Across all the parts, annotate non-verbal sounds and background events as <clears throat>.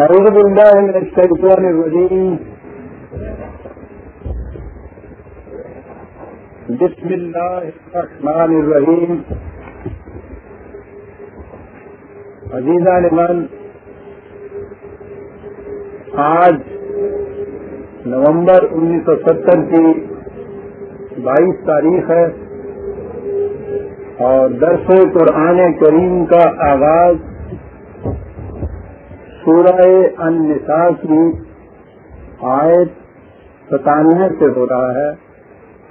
أعوذ بالله من الشيطان الرجيم. بسم الله الرحمن الرحيم. عزیزہ نمن آج نومبر انیس سو ستر کی بائیس تاریخ ہے اور درس قرآن کریم کا آغاز سورہ النساء کی آیت ستانوے سے ہو رہا ہے۔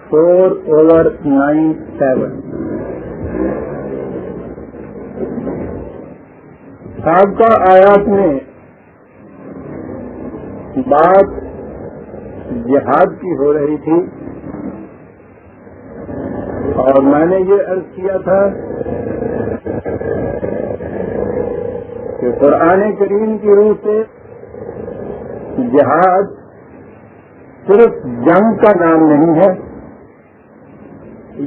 فور اوور نائن سیون سابقہ آیات میں بات جہاد کی ہو رہی تھی اور میں نے یہ عرض کیا تھا کہ قرآن کریم کی روح سے جہاد صرف جنگ کا نام نہیں ہے،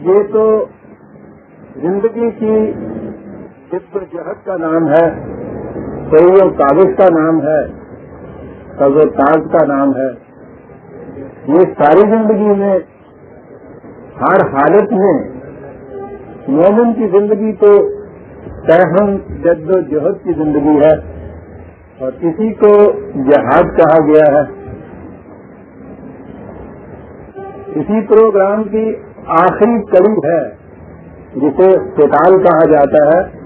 یہ تو زندگی کی جد و جہد کا نام ہے، کوئی و کاغذ کا نام ہے قز و تاج کا نام ہے۔ یہ ساری زندگی میں، ہر حالت میں مومن کی زندگی تو تہم جد و جہد کی زندگی ہے اور اسی کو جہاد کہا گیا ہے۔ اسی پروگرام کی آخری کڑی ہے، جسے قتال کہا جاتا ہے،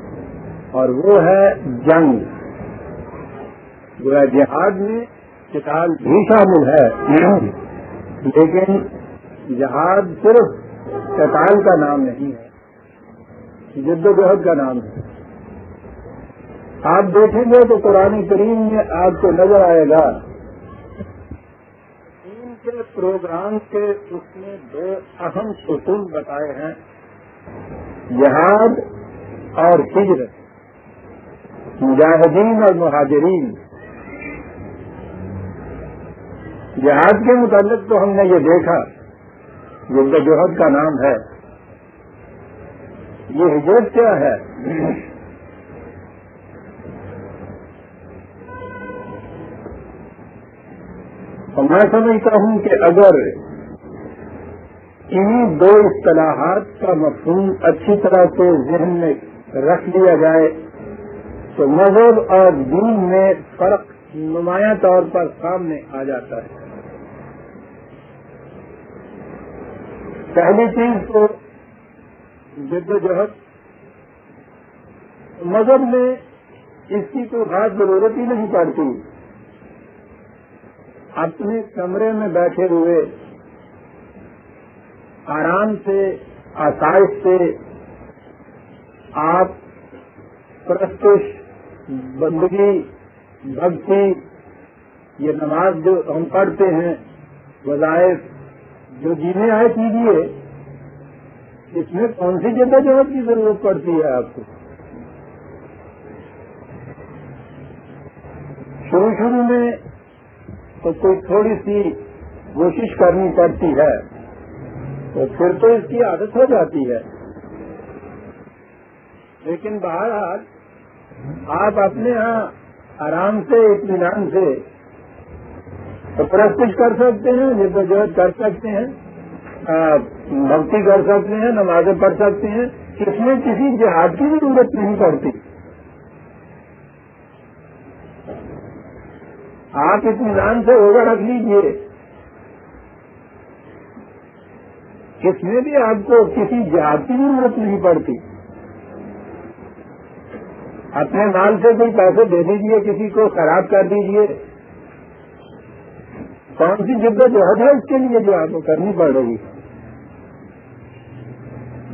اور وہ ہے جنگ۔ جو جہاد میں قتال بھی شامل ہے۔ لیکن جہاد صرف قتال کا نام نہیں ہے۔ جد و جہد کا نام ہے۔ آپ دیکھیں گے تو قرآن کریم میں آپ کو نظر آئے گا۔ ان کے پروگرام کے اس میں دو اہم ستون بتائے ہیں۔ جہاد اور ہجرت۔ مجاہدین اور مہاجرین۔ جہاد کے متعلق تو ہم نے یہ دیکھا۔ جد و جہد کا نام ہے۔ یہ ہجرت کیا ہے؟ میں سمجھتا ہوں کہ اگر انہیں دو اصطلاحات کا مفہوم اچھی طرح سے ذہن میں رکھ لیا جائے، تو مذہب اور دین میں فرق نمایاں طور پر سامنے آ جاتا ہے۔ پہلی چیز تو جد جہد۔ مذہب میں اس کی تو خاص ضرورت ہی نہیں پڑتی۔ اپنے کمرے میں بیٹھے ہوئے، آرام سے، آسائش سے آپ پرستش، بندگی، بھکتی، یہ نماز جو ہم پڑھتے ہیں، وظائف جو جینے آئے کیجیے اس میں کون سی جگہ جہد کی ضرورت پڑتی ہے آپ کو؟ شروع شروع میں تو کوئی تھوڑی سی کوشش کرنی پڑتی ہے، تو پھر تو اس کی عادت ہو جاتی ہے۔ لیکن بہرحال آپ اپنے ہاں آرام سے، اطمینان سے پرستش کر سکتے ہیں جدوجہد کر سکتے ہیں۔ بھکتی کر سکتے ہیں، نمازیں پڑھ سکتے ہیں، اس میں کسی جہاد کی ضرورت نہیں پڑتی۔ آپ اطمینان سے ہوگا رکھ لیجیے اس میں بھی آپ کو کسی جہاد کی ضرورت نہیں پڑتی۔ اپنے مال سے کوئی پیسے دے دیجیے کسی کو خراب کر دیجیے کون سی جد و جہد ہے اس کے لیے جو آپ کو کرنی پڑ رہی؟ ہے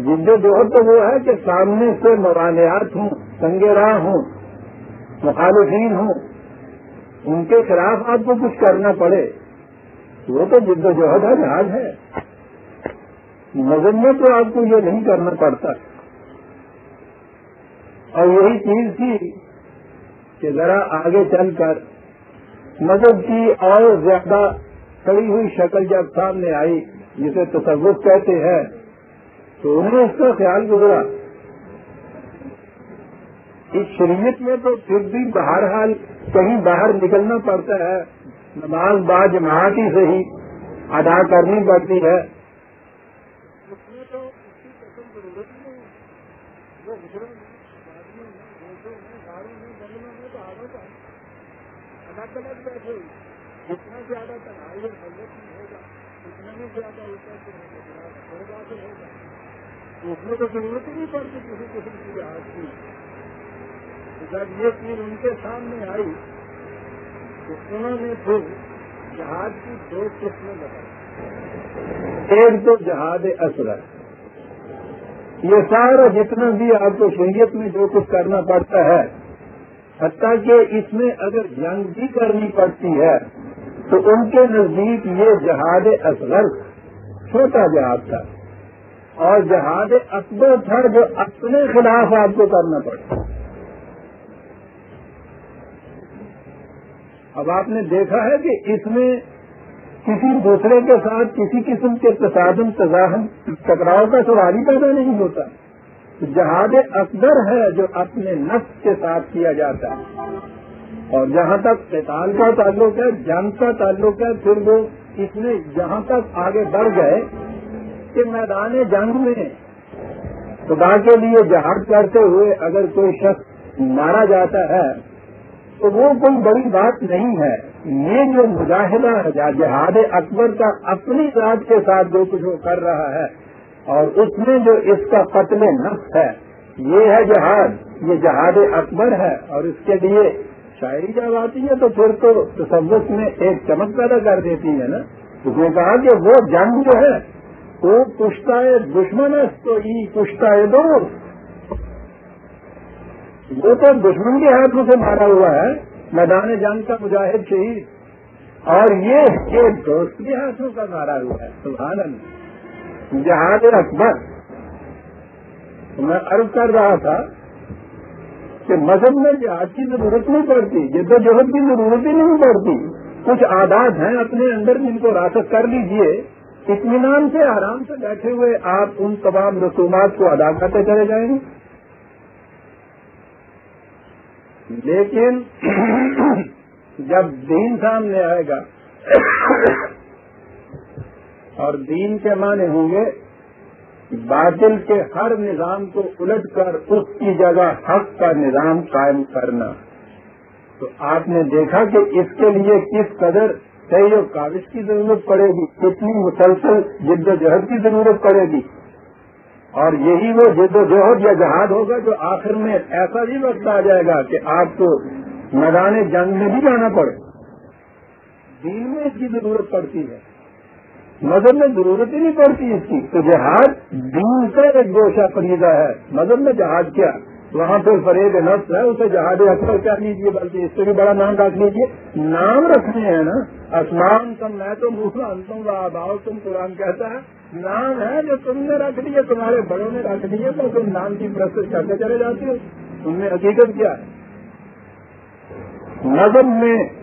جد تو وہ ہے کہ سامنے سے موانعات ہوں سنگے راہ ہوں، مخالفین ہوں، ان کے خلاف آپ کو کچھ کرنا پڑے وہ تو جد ہے جہاز ہے۔ مذہب میں تو آپ کو یہ نہیں کرنا پڑتا۔ اور یہی چیز تھی کہ ذرا آگے چل کر مذہب کی اور زیادہ کڑی ہوئی شکل جب سامنے آئی، جسے تصوف کہتے ہیں تو انہوں نے اس کا خیال گزرا۔ اس شریعت میں تو پھر بھی بہرحال کہیں باہر نکلنا پڑتا ہے۔ نماز با جماعت ہی سے ہی ادا کرنی پڑتی ہے۔ زیادہ تنہائی اور تو ضرورت ہی نہیں پڑتی کسی قسم کی جہاز کی جب یہ چیز ان کے سامنے آئی، تو انہوں نے پھر جہاز کی دو قسمیں بتائی ایک تو جہاز اصل یہ سارا جتنا بھی آپ کو شریعت میں جو کچھ کرنا پڑتا ہے، حتیٰ کہ اس میں اگر جنگ بھی کرنی پڑتی ہے، تو ان کے نزدیک یہ جہاد اصغر چھوٹا جہاد تھا۔ اور جہاد اکبر تھا جو اپنے خلاف آپ کو کرنا پڑتا اب آپ نے دیکھا ہے کہ اس میں کسی دوسرے کے ساتھ کسی قسم کے تصادم تزاہم ٹکراؤ کا سوال ہی پیدا نہیں ہوتا۔ جہاد اکبر ہے جو اپنے نفس کے ساتھ کیا جاتا ہے۔ اور جہاں تک قتال کا تعلق ہے، جنگ کا تعلق ہے، پھر وہ اس میں جہاں تک آگے بڑھ گئے کہ میدان جنگ میں۔ خدا کے لیے جہاد کرتے ہوئے اگر کوئی شخص مارا جاتا ہے، تو وہ کوئی بڑی بات نہیں ہے۔ یہ جو مجاہدہ جہاد اکبر کا اپنی ذات کے ساتھ جو کچھ وہ کر رہا ہے، اور اس میں جو اس کا قتل نفس ہے، یہ ہے جہاد۔ یہ جہاد اکبر ہے، اور اس کے لیے شاعری جب آتی ہے، تو پھر تو تصوف میں ایک چمک پیدا کر دیتی ہے نا۔ اس نے کہا کہ وہ جنگ جو ہے وہ پشتا دشمن ہے، تو ای پشتا دو وہ تو دشمن کے ہاتھوں سے مارا ہوا ہے۔ میدان جنگ کا مجاہد شہید۔ اور یہ ایک دوست کے ہاتھوں کا مارا ہوا ہے، سبحان اللہ۔ جہاد اکبر۔ میں عرض کر رہا تھا کہ مذہب میں جہاد کی ضرورت نہیں پڑتی، جد و جہد کی ضرورت ہی نہیں پڑتی۔ کچھ آداد ہیں اپنے اندر جن کو راست کر لیجیے۔ اطمینان سے، آرام سے بیٹھے ہوئے آپ ان تمام رسومات کو ادا کرتے چلے جائیں گے۔ لیکن <clears throat> جب دین سامنے آئے گا اور دین کے معنی ہوں گے، باطل کے ہر نظام کو الٹ کر اس کی جگہ حق کا نظام قائم کرنا۔ تو آپ نے دیکھا کہ اس کے لیے کس قدر صحیح و کاغذ کی ضرورت پڑے گی، کتنی مسلسل جد و جہد کی ضرورت پڑے گی۔ اور یہی وہ جد و جہد یا جہاد ہوگا جو آخر میں ایسا بھی وقت آ جائے گا کہ آپ کو میدان جنگ میں بھی جانا پڑے۔ دین میں اس کی ضرورت پڑتی ہے۔ مذہب میں ضرورت ہی نہیں پڑتی اس کی۔ تو جہاز دین کا ایک گوشہ فریدہ ہے۔ مذہب میں جہاز کیا؟ وہاں پھر فریب نفس ہے، اسے جہاز اکثر کر لیجیے بلکہ اس سے بھی بڑا نام رکھ لیجیے نام رکھنے ہیں نا۔ آسمان تم، میں تو موسا انتم آباؤ تم، قرآن کہتا ہے۔ نام ہے جو تم نے رکھ دیے، تمہارے بڑوں نے رکھ دیے، تو تم نام کی پرست کرتے چلے جاتے ہو۔ تم نے حقیقت کیا ہے؟ نظم میں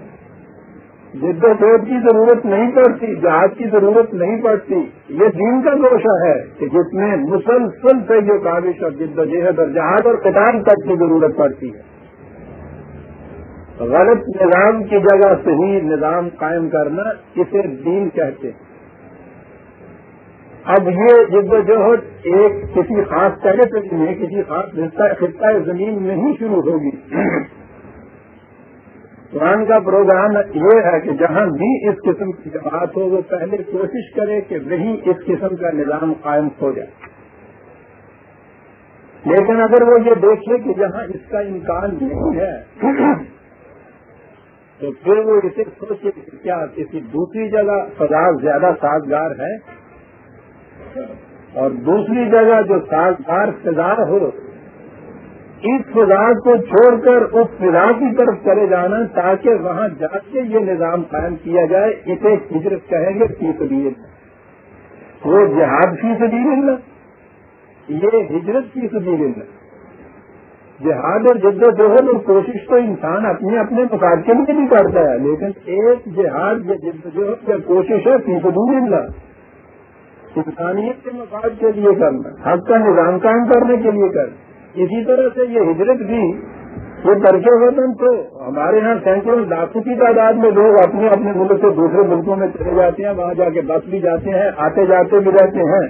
جد و جہد کی ضرورت نہیں پڑتی جہاز کی ضرورت نہیں پڑتی۔ یہ دین کا گوشہ ہے کہ جس میں مسلسل سے جو کاوش اور جد و جہد اور جہاز اور کتاب تک کی ضرورت پڑتی ہے۔ غلط نظام کی جگہ صحیح نظام قائم کرنا اسے دین کہتے۔ ہیں اب یہ جد و جہد ایک کسی خاص طرح میں کسی خاص خطہ زمین میں ہی شروع ہوگی۔ قرآن کا پروگرام یہ ہے کہ جہاں بھی اس قسم کی بات ہو، وہ پہلے کوشش کرے کہ وہی اس قسم کا نظام قائم ہو جائے۔ لیکن اگر وہ یہ دیکھے کہ جہاں اس کا امکان نہیں ہے، تو پھر وہ اسے سوچے کہ کیا کسی دوسری جگہ فضا زیادہ سازگار ہے؟ اور دوسری جگہ جو سازگار فضا ہو اس فضا کو چھوڑ کر اس فضا کی طرف چلے جانا تاکہ وہاں جا کے یہ نظام قائم کیا جائے، اسے ہجرت کہیں گے فی سبیل وہ جہاد فی سبیل اللہ۔ یہ ہجرت فی سبیل اللہ۔ جہاد اور جد و جہد اور کوشش تو انسان اپنے اپنے مقابلے میں بھی کرتا ہے، لیکن ایک جہاد یا جد و جہد یا کوشش ہے فی سبیل اللہ۔ انسانیت کے مقابلے کے لیے کرنا، حق کا نظام قائم کرنے کے لیے کرنا۔ اسی طرح سے یہ ہجرت بھی یہ ترکے وطن تو ہمارے یہاں سینکڑوں لاکھوں کی تعداد میں لوگ اپنے اپنے ملک سے دوسرے ملکوں میں چلے جاتے ہیں، وہاں جا کے بس بھی جاتے ہیں، آتے جاتے بھی رہتے ہیں۔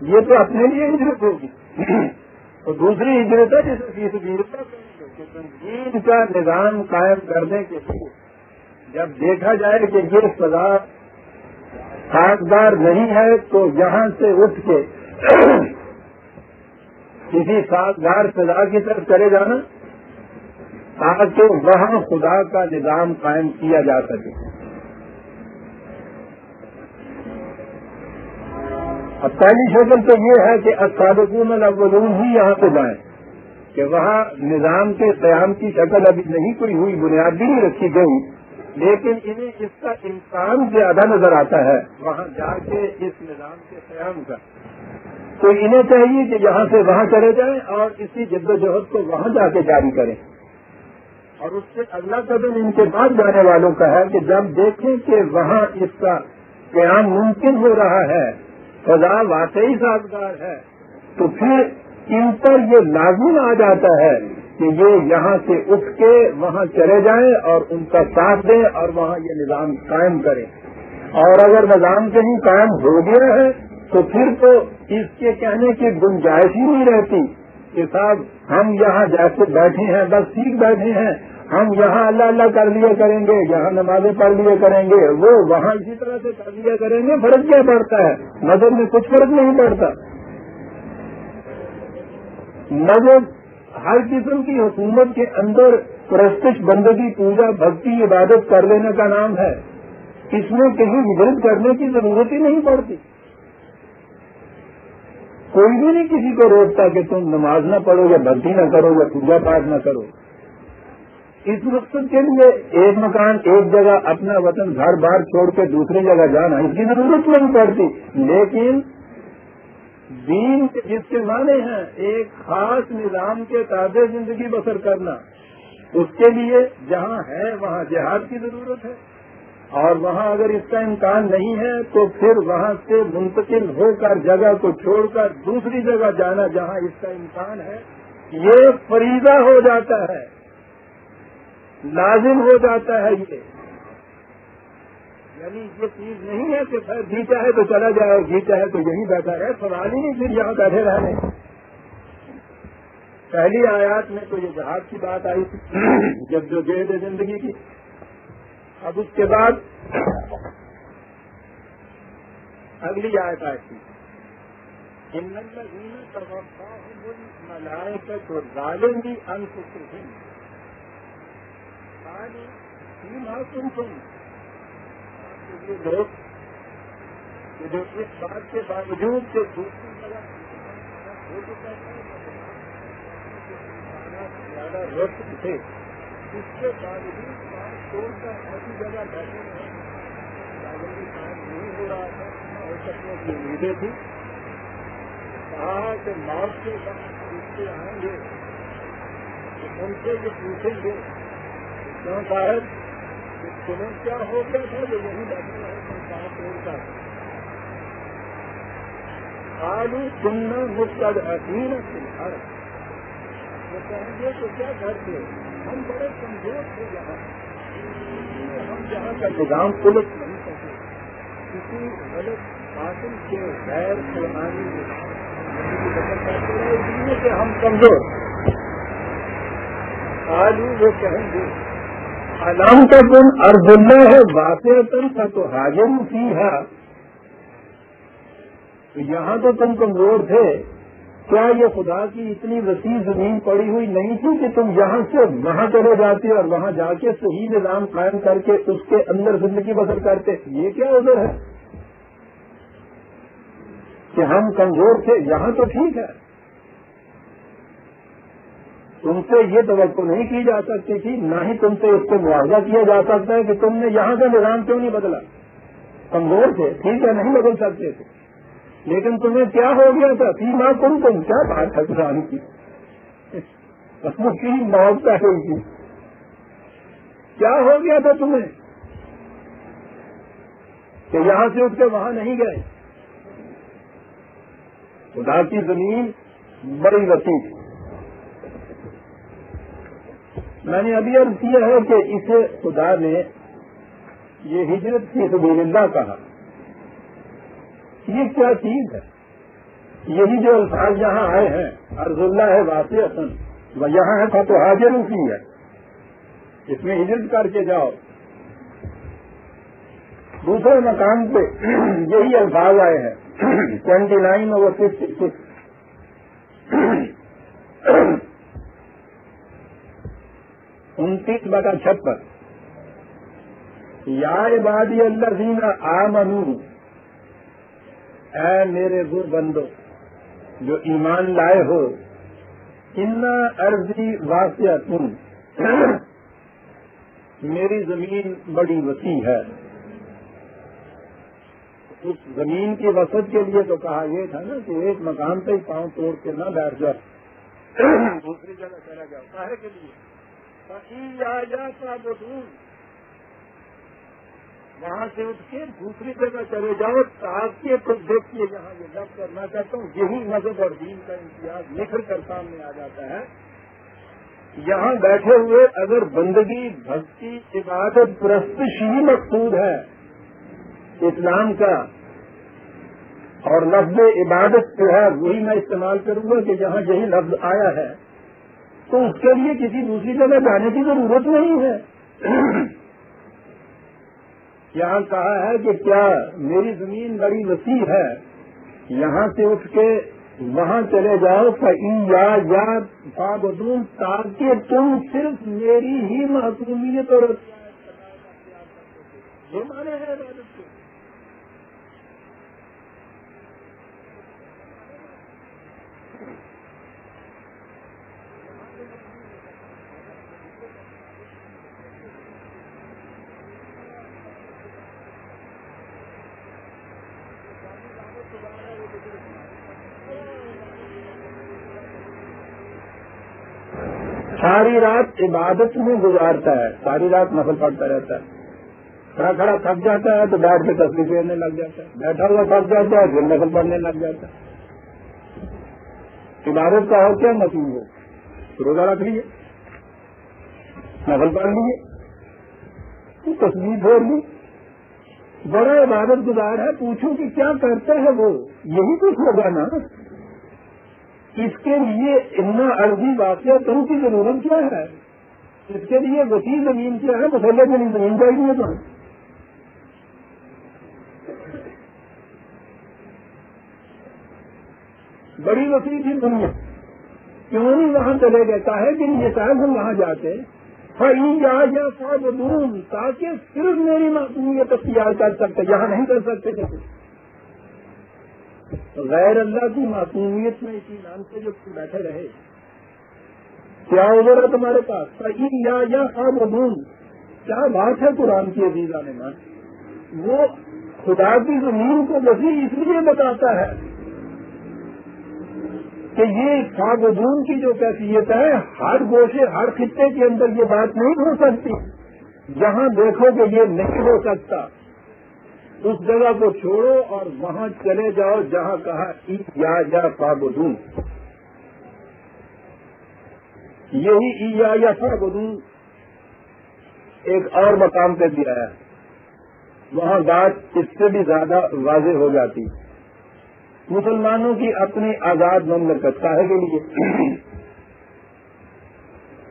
یہ تو اپنے لیے ہجرت ہوگی۔ تو دوسری ہجرت ہے جسے دین کا نظام قائم کرنے کے لیے جب دیکھا جائے کہ یہ سزا حقدار نہیں ہے، تو یہاں سے اٹھ کے کسی سازگار سزا کی طرف چلے جانا، تاکہ وہاں خدا کا نظام قائم کیا جا سکے۔ اب پہلی شکل تو یہ ہے کہ اسادقون الاولون ہی یہاں سے جائیں، کہ وہاں نظام کے قیام کی شکل ابھی نہیں کوئی ہوئی، بنیادی نہیں رکھی گئی، لیکن انہیں اس کا امکان زیادہ نظر آتا ہے۔ وہاں جا کے اس نظام کے قیام کا۔ تو انہیں چاہیے کہ یہاں سے وہاں چلے جائیں اور اسی جد و جہد کو وہاں جا کے جاری کریں۔ اور اس سے اگلا قدم ان کے بعد جانے والوں کا ہے کہ جب دیکھیں کہ وہاں اس کا قیام ممکن ہو رہا ہے، خدا واقعی سازگار ہے، تو پھر ان پر یہ لازم آ جاتا ہے کہ یہ یہاں سے اٹھ کے وہاں چلے جائیں اور ان کا ساتھ دیں اور وہاں یہ نظام قائم کریں۔ اور اگر نظام کہیں قائم ہو گیا ہے تو پھر تو اس کے کہنے کی گنجائش ہی نہیں رہتی کہ صاحب، ہم یہاں جیسے بیٹھے ہیں، بس سیکھ بیٹھے ہیں، ہم یہاں اللہ اللہ کر لیا کریں گے، یہاں نمازیں پڑھ لیا کریں گے، وہ وہاں اسی طرح سے کر لیا کریں گے، فرق کیا پڑتا ہے؟ مذہب میں کچھ فرق نہیں پڑتا۔ مذہب ہر قسم کی حکومت کے اندر پرستش، بندگی، پوجا، بھکتی، عبادت، کر لینے کا نام ہے۔ اس میں کہیں ہجرت کرنے کی ضرورت ہی نہیں پڑتی۔ کوئی بھی نہیں کسی کو روکتا کہ تم نماز نہ پڑھو یا بھرتی نہ کرو یا پوجا پاٹ نہ کرو۔ اس مقصد کے لیے ایک مکان، ایک جگہ اپنا وطن گھر بار چھوڑ کے دوسری جگہ جانا اس کی ضرورت نہیں پڑتی۔ لیکن دین جس کے معنی ہیں، ایک خاص نظام کے تازہ زندگی بسر کرنا، اس کے لیے جہاں ہے، وہاں جہاد کی ضرورت ہے۔ اور وہاں اگر اس کا امکان نہیں ہے تو پھر وہاں سے منتقل ہو کر جگہ کو چھوڑ کر دوسری جگہ جانا جہاں اس کا امکان ہے، یہ فریضہ ہو جاتا ہے۔ لازم ہو جاتا ہے یہ۔ یعنی یہ چیز نہیں ہے کہ سر جی چاہے تو چلا جائے جی چاہے تو یہیں بیٹھا رہے سوال ہی نہیں پھر یہاں بیٹھے رہنے۔ پہلی آیات میں تو یہ جہاز کی بات آئی تھی، جب جو گیٹ زندگی کی۔ اب اس کے بعد اگلی آیت آئی تھی ملائے کا تو ظالم بھی انت تم تم یہ لوگ جو اس بات کے باوجود کہ دوسری جگہ زیادہ رست تھے اس کے باوجود چھوڑ کر ایسی جگہ بیٹھے رہے کام نہیں ہو رہا تھا ہو سکنے کی امیدیں تھی کہا کہ موت کے بعد اس آئیں گے۔ ان سے یہ پوچھیں گے کیوں صاحب تمہیں کیا ہو گیا تھا جو یہیں بیٹھے رہے تم کہاں توڑتا آلو سننا مستد حسین فلحال وہ کہیں گے تو کیا گھر کرتے ہم بڑے کمزور تھے یہاں۔ ہم جہاں کا نظام پلٹ نہیں سکے کسی غلط حاصل کے غیر قرآنی کہ ہم کمزور آج وہ کہیں گے علام کا دن ارب اللہ ہے واقع تن کا تو حاضر کی ہے یہاں تو تم کمزور تھے۔ کیا یہ خدا کی اتنی وسیع زمین پڑی ہوئی نہیں تھی کہ تم یہاں سے وہاں چلے جاتے اور وہاں جا کے صحیح نظام قائم کر کے اس کے اندر زندگی بسر کرتے؟ یہ کیا ادھر ہے؟ کہ ہم کمزور تھے، یہاں تو ٹھیک ہے۔ تم سے یہ توقع نہیں کی جا سکتی تھی، نہ ہی تم سے اس کو معاوضہ کیا جا سکتا ہے کہ تم نے یہاں کا نظام کیوں نہیں بدلا؟ کمزور تھے، ٹھیک ہے، نہیں بدل سکتے تھے۔ لیکن تمہیں کیا ہو گیا تھا؟ سیما تم تم کیا بات ہے کسان کی؟ کی موت کا ہوئی تھی کیا ہو گیا تھا تمہیں؟ کہ یہاں سے اٹھ کے وہاں نہیں گئے۔ خدا کی زمین بڑی وسیع تھی۔ میں نے ابھی عرض کیا ہے کہ اسے خدا نے یہ ہجرت کی سبیل اللہ کہا۔ یہ کیا چیز ہے؟ یہی جو الفاظ یہاں آئے ہیں ارض اللہ ہے واقع وہ یہاں ہے تو حاضر کی ہے۔ اس میں ہجرت کر کے جاؤ۔ دوسرے مقام پہ یہی الفاظ آئے ہیں۔ Twenty nine over fifty six. انتیس بٹا چھپن۔ یا عبادی اللہ دینا آ اے میرے گو بندو جو ایمان لائے ہو ان عرضی واقع تم میری زمین بڑی وسیع ہے۔ اس زمین کی وسط کے لیے تو کہا یہ تھا نا کہ ایک مکان پہ ہی پاؤں توڑ کے نہ بیٹھ جائے دوسری جگہ چلا جاؤ کاہے کے لیے۔ وہاں سے اٹھ کے دوسری جگہ چلے جاؤ تاکہ تو دیکھیے جہاں یہ لفظ کرنا چاہتا ہوں، یہی مذہب اور دین کا امتیاز نکھر کر سامنے آ جاتا ہے۔ یہاں بیٹھے ہوئے اگر بندگی، بھکتی، عبادت پرستش ہی مقصود ہے، اسلام کا، اور لفظ عبادت جو ہے، وہی میں استعمال کروں گا کہ جہاں یہی لفظ آیا ہے، تو اس کے لیے کسی دوسری جگہ جانے کی ضرورت نہیں ہے۔ یہاں کہا ہے کہ کیا میری زمین بڑی وسیع ہے؟ یہاں سے اٹھ کے وہاں چلے جاؤ یا بدوم تاکہ تم صرف میری ہی معصومیت اور مانے ہیں ساری رات عبادت میں گزارتا ہے، ساری رات نفل پڑتا رہتا ہے۔ کھڑا کھڑا تھک جاتا ہے تو بیٹھ کے تصویر پھیرنے لگ جاتا ہے۔ بیٹھا ہوا تھک جاتا ہے، پھر نفل پڑھنے لگ جاتا ہے۔ عبادت کا اور کیا مصنوع ہو روزہ رکھ لیے نفل پڑھ لیے تصویر پھیر لی۔ بڑا عبادت گزار ہے، پوچھو کہ کیا کرتا ہے وہ؟ یہی کچھ ہوگا نا۔ اس کے لیے اتنا عرضی واقعہ تم کی ضرورت کیا ہے؟ اس کے لیے وسیع زمین کیا ہے؟ مسئلے کے لیے زمین چاہیے تو۔ بڑی وسیع تھی دنیا۔ کیوں نہیں وہاں چلے گئے چاہے کہ یہ شاید ہم وہاں جاتے یا دوں تاکہ صرف میری معصومیت اختیار کر سکتے، یہاں نہیں کر سکتے۔ تھے غیر اللہ کی معصومیت میں اسی نام سے جو بیٹھے رہے، کیا ادھر ہے تمہارے پاس؟ صحیح یا یا خواب کیا بات ہے قرآن کی عزیزہ نے مان وہ خدا کی زمین کو وسیع اس لیے بتاتا ہے کہ یہ خواب کی جو کیفیت ہے، ہر گوشے، ہر خطے کے اندر یہ بات نہیں ہو سکتی۔ جہاں دیکھو کہ یہ نہیں ہو سکتا۔ اس جگہ کو چھوڑو اور وہاں چلے جاؤ جہاں کہا یا یا فابدون یہی ای یا فابدون ایک اور مقام پہ دیا ہے وہاں بات اس سے بھی زیادہ واضح ہو جاتی۔ مسلمانوں کی اپنی آزاد مملکت کے لیے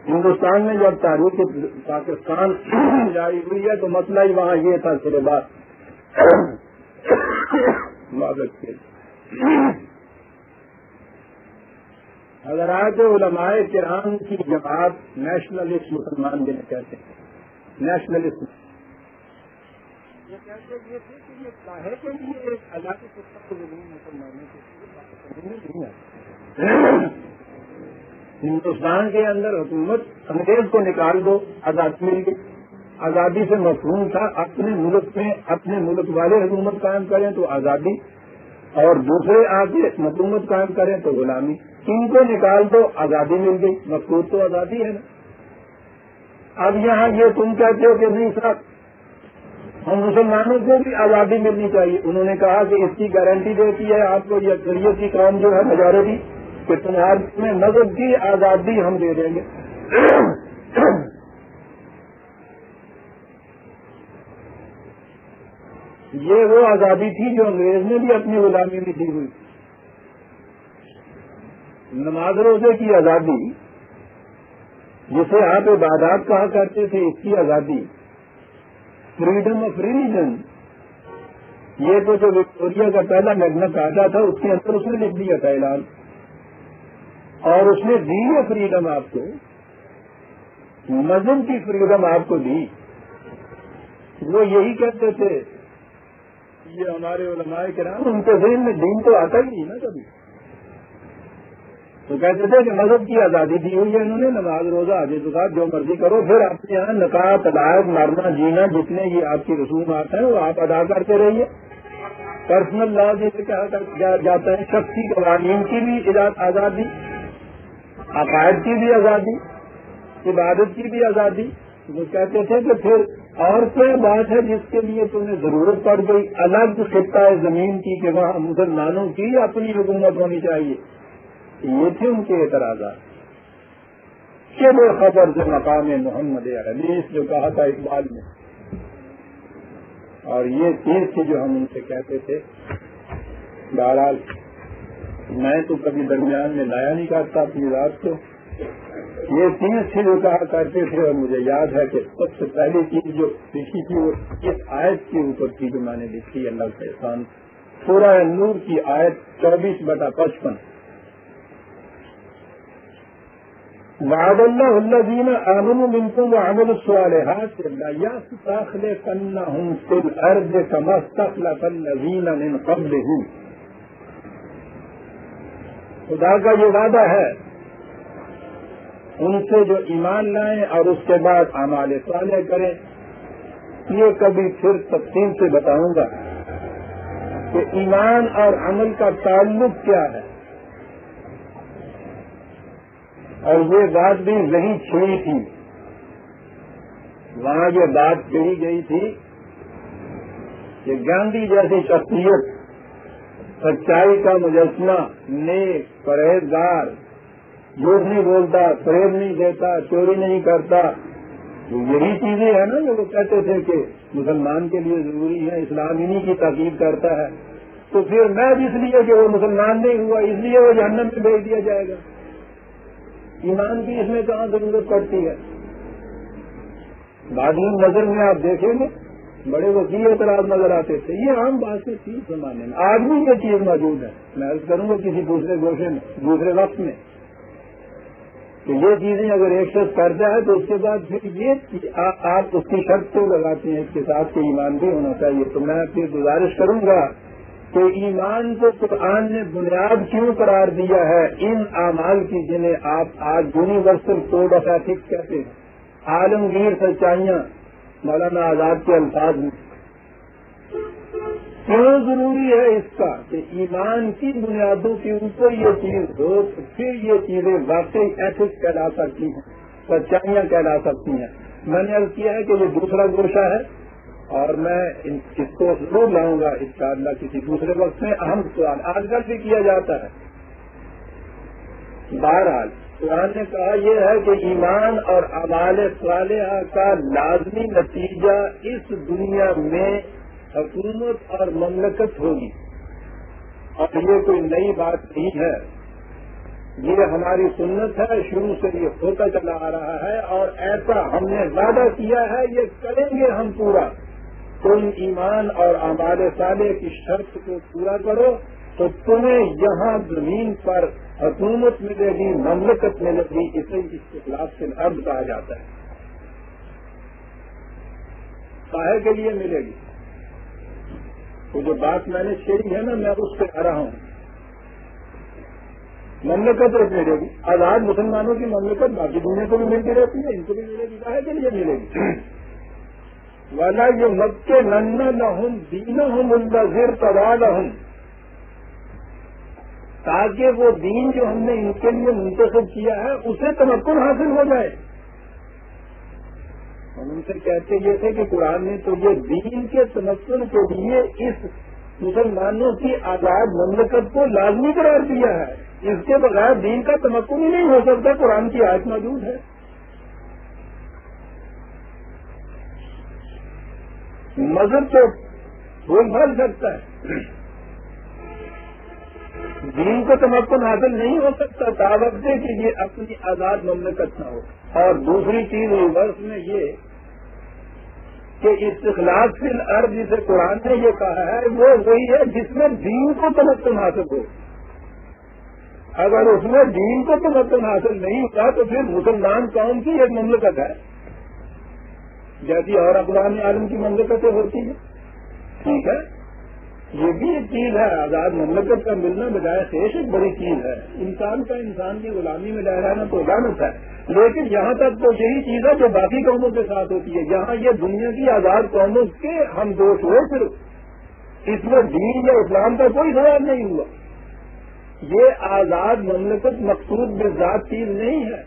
ہندوستان میں جب تاریخ پاکستان جاری ہوئی ہے تو مسئلہ ہی وہاں یہ تھا صرف بات۔ اگر آج علماء کرام کی جماعت نیشنلسٹ مسلمان بھی کہتے۔ ہیں نیشنلسٹ یہ کہتے یہ تھے کہ یہ کاہے کے لیے ایک مسلمانوں کے ہندوستان کے اندر حکومت انگریز کو نکال دو، آزاد مل گئی آزادی سے مفہوم تھا، اپنے ملک میں اپنے ملک والے حکومت قائم کریں تو آزادی اور دوسرے آ کے حکومت قائم کریں تو غلامی۔ ان کو نکال دو، آزادی مل گئی۔ مقصود تو آزادی ہے نا۔ اب یہاں یہ تم کہتے ہو کہ نہیں صاحب، ہم مسلمانوں کو بھی آزادی ملنی چاہیے۔ انہوں نے کہا کہ اس کی گارنٹی دیتی ہے آپ کو، یہ اکثریت کی کام جو ہے میجورٹی کہ تمہارے مذہب کی آزادی ہم دے دیں گے۔ یہ وہ آزادی تھی جو انگریز نے بھی اپنی غلامی میں دی ہوئی نماز روزے کی آزادی، جسے آپ عبادات کہا کرتے تھے، اس کی آزادی۔ فریڈم آف ریلیجن یہ تو جو وکٹوریا کا پہلا میگنٹ آتا تھا، اس کے اندر اس نے لکھ دیا تھا اعلان۔ اور اس نے دی ہے فریڈم آپ کو۔ مذہب کی فریڈم آپ کو دی۔ وہ یہی کہتے تھے یہ ہمارے علماء کرام، ان کے ذہن میں دین تو آتا ہی نہیں نا کبھی۔ تو کہتے تھے کہ مذہب کی آزادی دی ہوئی ہے انہوں نے، نماز، روزہ آگے تو جو مرضی کرو، پھر اپنے یہاں نکاح عدایت مرنا، جینا، جتنے یہ آپ کی رسومات ہیں، وہ آپ ادا کرتے رہیے۔ پرسنل لا جیسے کہا جاتا ہے، شخصی قوانین کی بھی آزادی، عقائد کی بھی آزادی، عبادت کی بھی آزادی۔ وہ کہتے تھے کہ پھر اور کوئی بات ہے جس کے لیے تمہیں ضرورت پڑ گئی؟ الگ خطہ زمین کی کہ وہاں مسلمانوں کی اپنی حکومت ہونی چاہیے؟ یہ تھے ان کے اعتراضات۔ کہ وہ خبر سے مقام محمد حدیث جو کہا تھا اقبال نے اور یہ چیز تھی جو ہم ان سے کہتے تھے۔ بہرحال، میں تو کبھی درمیان میں لایا نہیں کرتا اپنی رات کو۔ یہ چیز تھی جو کہا کرتے تھے اور مجھے یاد ہے کہ سب سے پہلی چیز جو لکھی تھی وہ اس آیت کے اوپر تھی جو میں نے لکھی اللہ کے احسان سورہ نور کی آیت چوبیس بٹا پچپن۔ وعد اللہ الذین آمنوا منکم وعملوا الصالحات لا يستخلفنهم في الارض كما استخلف الذین من قبلهم خدا کا یہ وعدہ ہے ان سے جو ایمان لائیں اور اس کے بعد اعمال صالح کریں، یہ کبھی پھر تفصیل سے بتاؤں گا کہ ایمان اور عمل کا تعلق کیا ہے۔ اور یہ بات بھی نہیں چھوڑی تھی۔ وہاں یہ بات کہی گئی تھی کہ گاندھی جیسی شخصیت، سچائی کا مجسمہ، نیک پرہیزگار جھوٹ نہیں بولتا فریب نہیں دیتا چوری نہیں کرتا۔ یہی چیزیں ہیں نا جو وہ کہتے تھے کہ مسلمان کے لیے ضروری ہے، اسلام انہیں کی تقریب کرتا ہے۔ تو پھر میں اس لیے کہ وہ مسلمان نہیں ہوا، اس لیے وہ جہنم میں بھیج دیا جائے گا۔ ایمان کی اس میں کہاں ضرورت پڑتی ہے؟ بعد نظر میں آپ دیکھیں گے، بڑے وکیل اعتراض نظر آتے تھے۔ یہ عام بات سے تھی زمانے میں۔ آج بھی یہ چیز موجود ہے۔ میں عرض کروں گا کسی دوسرے گوشے میں، دوسرے وقت میں۔ کہ یہ چیزیں اگر ایک شخص کرتا ہے تو اس کے بعد پھر یہ آپ اس کی شرط کو لگاتے ہیں اس کے ساتھ کہ ایمان بھی ہونا چاہیے۔ تو میں پھر گزارش کروں گا کہ ایمان کو قرآن نے بنیاد کیوں قرار دیا ہے؟ ان اعمال کی جنہیں آپ آج یونیورسل کوڈ آف ایتھکس کہتے ہیں۔ عالمگیر سچائیاں، مولانا آزاد کے الفاظ میں۔ کیوں ضروری ہے اس کا کہ ایمان کی بنیادوں کے اوپر یہ چیز ہو تو پھر یہ چیزیں واقعی ایتھکس کہلا سکتی ہیں، سچائیاں کہلا سکتی ہیں۔ میں نے اب کیا ہے کہ یہ دوسرا گوشہ ہے اور میں اس کو ضرور لاؤں گا اس کا اللہ کسی دوسرے وقت میں اہم سوال آج کل بھی کیا جاتا ہے۔ بہرحال، قرآن نے کہا یہ ہے کہ ایمان اور امال صالحہ کا لازمی نتیجہ اس دنیا میں حکومت اور مملکت ہوگی۔ اور یہ کوئی نئی بات نہیں ہے۔ یہ ہماری سنت ہے، شروع سے یہ ہوتا چلا آ رہا ہے اور ایسا ہم نے وعدہ کیا ہے، یہ کریں گے ہم پورا۔ تم ایمان اور آماد صالح کی شرط کو پورا کرو تو تمہیں یہاں زمین پر حکومت ملے گی، مملکت ملے گی، اسے اس کے خلاف سے ارد کہا جاتا ہے۔ کاہے کے لیے ملے گی؟ تو جو بات میں نے چھیڑی ہے نا، میں اس سے آ رہا ہوں۔ مملکت ملے گی۔ آزاد مسلمانوں کی مملکت باقی دنیا کو بھی ملتی رہتی ہے، ان کو بھی ملے گی کاہے کے لیے ملے گی۔ والا یہ مکے نن نہ ہوں دین ہوں منتظر تباد ہوں تاکہ وہ دین جو ہم نے ان کے لیے منتخب کیا ہے، اسے تمکن حاصل ہو جائے۔ ہم ان سے کہتے یہ تھے کہ قرآن نے تو یہ دین کے تمکن کے لیے اس مسلمانوں کی آزاد مملکت کو لازمی قرار دیا ہے۔ اس کے بغیر دین کا تمکن ہی نہیں ہو سکتا، قرآن کی آیت موجود ہے۔ مذہب تو بول بھال سکتا ہے۔ دین کو تمکن حاصل نہیں ہو سکتا، دعوت کہ یہ اپنی آزاد مملکت نہ ہو۔ اور دوسری چیز ریورس میں یہ کہ استخلاف فی ارد جسے قرآن نے یہ کہا ہے، وہ وہی ہے جس میں دین کو تمکن حاصل ہو۔ اگر اس میں دین کو تمکن حاصل نہیں ہوتا تو پھر مسلمان قوم کی ایک مملکت ہے۔ جیسی اور اقوام عالم کی مملکتیں ہوتی ہیں۔ ٹھیک ہے؟ یہ بھی ایک چیز ہے، آزاد مملکت کا ملنا بجائے شیش ایک بڑی چیز ہے۔ انسان کا انسان کی غلامی میں رہ رہنا تو غلط ہے۔ لیکن یہاں تک تو یہی چیز ہے جو باقی قوموں کے ساتھ ہوتی ہے۔ یہاں یہ دنیا کی آزاد قوموں کے ہم دوست ہوئے صرف۔ اس میں دین یا اسلام کا کوئی سوال نہیں ہوا۔ یہ آزاد مملکت مقصود بذات چیز نہیں ہے۔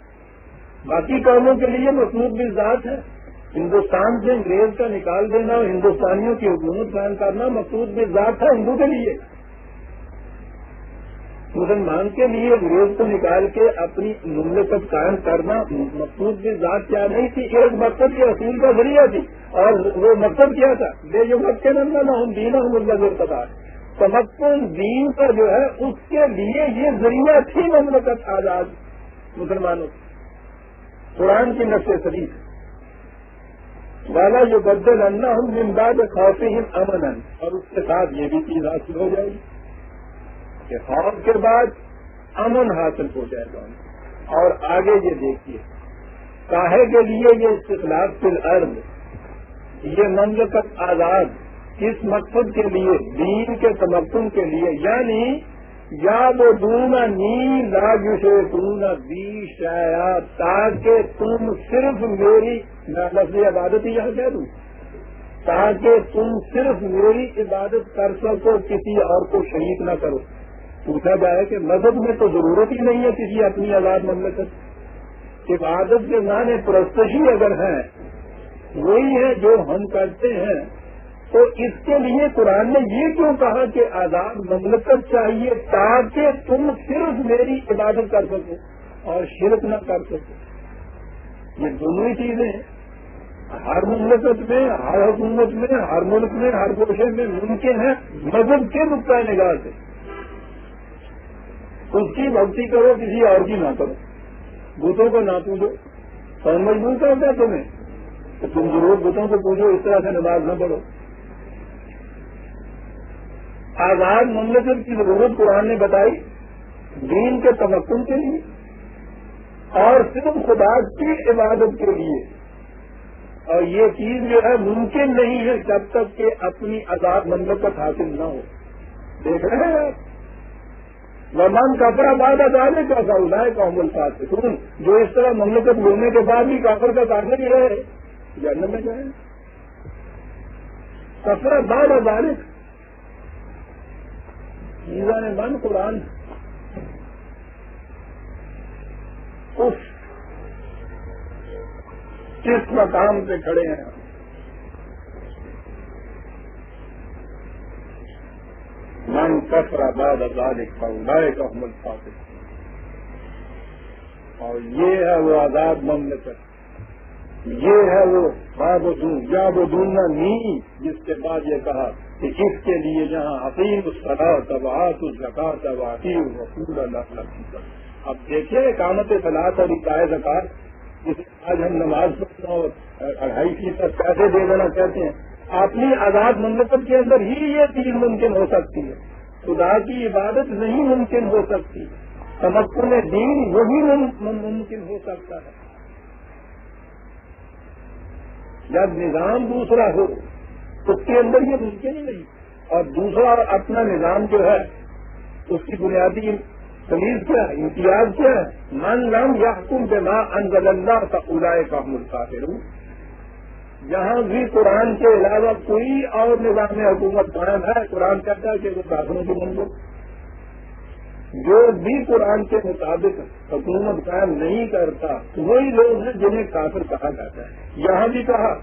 باقی قوموں کے لیے مقصود بذات ہے۔ ہندوستان سے انگریز کا نکال دینا اور ہندوستانیوں کی حکومت قائم کرنا مقصود بھی تھا ہندو کے لیے۔ مسلمان کے لیے انگریز کو نکال کے اپنی مملکت قائم کرنا مقصود بھی ذات کیا نہیں تھی، ایک مقصد کے اصول کا ذریعہ تھی۔ اور وہ مقصد کیا تھا؟ بے جو مقصد نہ ہم دینا ہوں مطلب پتا تمکن دین کا جو ہے، اس کے لیے یہ ذریعہ تھی مملکت آزاد مسلمانوں قرآن کی نقل شریف۔ والا جو بدل انا ہم امداد خوفی ہم امن اور اس کے ساتھ یہ بھی چیز حاصل ہو جائے گی کہ خوف کے بعد امن حاصل ہو جائے گا۔ اور آگے یہ دیکھیے، کاہے کے لیے یہ استخلاف فی الارض، یہ مملکت آزاد کس مقصد کے لیے، دین کے تمکن کے لیے یعنی یا وہ دونا نی لاگ سے دونا بیش آیا تاکہ تم صرف میری لفظ عبادت یہاں کہہ دوں۔ تاکہ تم صرف میری عبادت کر سکو، کسی اور کو شریک نہ کرو۔ پوچھا جائے کہ مذہب میں تو ضرورت ہی نہیں ہے کسی اپنی آزاد مملکت۔ عبادت کے معنی پرستشی اگر ہے وہی ہے جو ہم کرتے ہیں۔ تو اس کے لیے قرآن نے یہ کیوں کہا کہ آزاد مملکت چاہیے تاکہ تم صرف میری عبادت کر سکو اور شرک نہ کر سکو؟ یہ دونوں ہی چیزیں ہیں۔ ہر مملکت میں، ہر حکومت میں، ہر ملک میں، ہر گوشے میں ممکن ہے مذہب کے نقطۂ نگاہ سے۔ اس کی بھکتی کرو، کسی اور کی نہ کرو۔ بتوں کو نہ پوچھو کون مجبور کرتا ہے تمہیں۔ تو تم ضرور بتوں کو پوچھو اس طرح سے نماز نہ پڑھو۔ آزاد مملکت کی ضرورت قرآن نے بتائی، دین کے تمکن کے لیے اور صرف خدا کی عبادت کے لیے۔ اور یہ چیز جو ہے ممکن نہیں ہے جب تک کہ اپنی آزاد مملکت حاصل نہ ہو۔ دیکھ رہے ہیں رحمان کافر آباد آزاد ہے کیسا ادائے قوم ساتھ سے جو اس طرح مملکت بولنے کے بعد بھی کافر کا کافر ہی رہے جنم میں جائیں۔ کفر آباد آزاد میزان بند قرآن۔ اس کس مقام پہ کھڑے ہیں۔ من کفر آباد آزاد ایک فاؤنڈائے کا حمل پاتے اور یہ ہے وہ آزاد مملکت۔ یہ ہے وہ باب یا وہ دونوں نی، جس کے بعد یہ کہا۔ کہ اس کے لیے جہاں حقیم سدا تباہت الزکات واقعی وقول اللہ اب دیکھیں کامت فلاح اور اکائے زکات جس آج ہم نماز پڑھنا اور اڑھائی فیصد پیسے دے دینا چاہتے ہیں۔ اپنی آزاد مملکت کے اندر ہی یہ چیز ممکن ہو سکتی ہے۔ خدا کی عبادت نہیں ممکن ہو سکتی۔ تمکن دین وہی ممکن ہو سکتا ہے۔ جب نظام دوسرا ہو اس کے اندر یہ ممکن ہی نہیں اور دوسرا، اپنا نظام جو ہے، اس کی بنیادی تمیز کیا ہے؟ امتیاز کیا ہے؟ من لم یا حکم بے ماں اللہ کا اڑائے کا مسافر ہوں جہاں بھی قرآن کے علاوہ کوئی اور نظام حکومت قائم ہے، قرآن کہتا ہے کہ وہ کافروں کی منظور جو بھی قرآن کے مطابق حکومت قائم نہیں کرتا، وہی لوگ ہیں جنہیں کافر کہا جاتا ہے۔ یہاں بھی کہا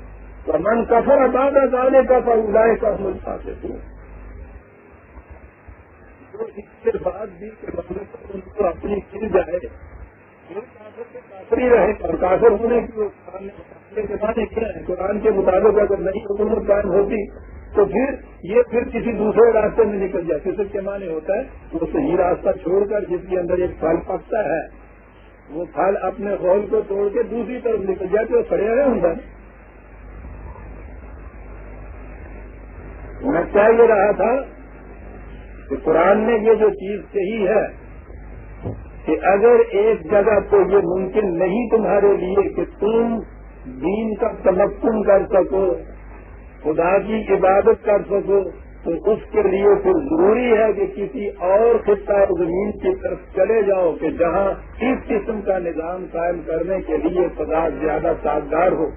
من کفر آباد جانے کا تھا ادائے کا ہم چاہتے تھے اس کے بعد بھی ان کو اپنی کل جائے کافری رہے، اور کافر ہونے کی وہ قرآن کیا ہے، قرآن کے مطابق اگر نہیں حکومت قائم ہوتی، تو پھر یہ پھر کسی دوسرے راستے میں نکل جائے کسی کے معنی ہوتا ہے وہ صحیح راستہ چھوڑ کر جس کے اندر ایک پھل پکتا ہے، وہ پھل اپنے ہال کو توڑ کے دوسری طرف نکل جائے تو وہ کھڑے ہوئے ہوں میں کیا یہ رہا تھا کہ قرآن نے یہ جو چیز کہی ہے کہ اگر ایک جگہ تو یہ ممکن نہیں تمہارے لیے کہ تم دین کا تمکن کر سکو، خدا کی عبادت کر سکو، تو اس کے لیے پھر ضروری ہے کہ کسی اور خطہ زمین کی طرف چلے جاؤ کہ جہاں اس قسم کا نظام قائم کرنے کے لیے خدا زیادہ سازگار ہو۔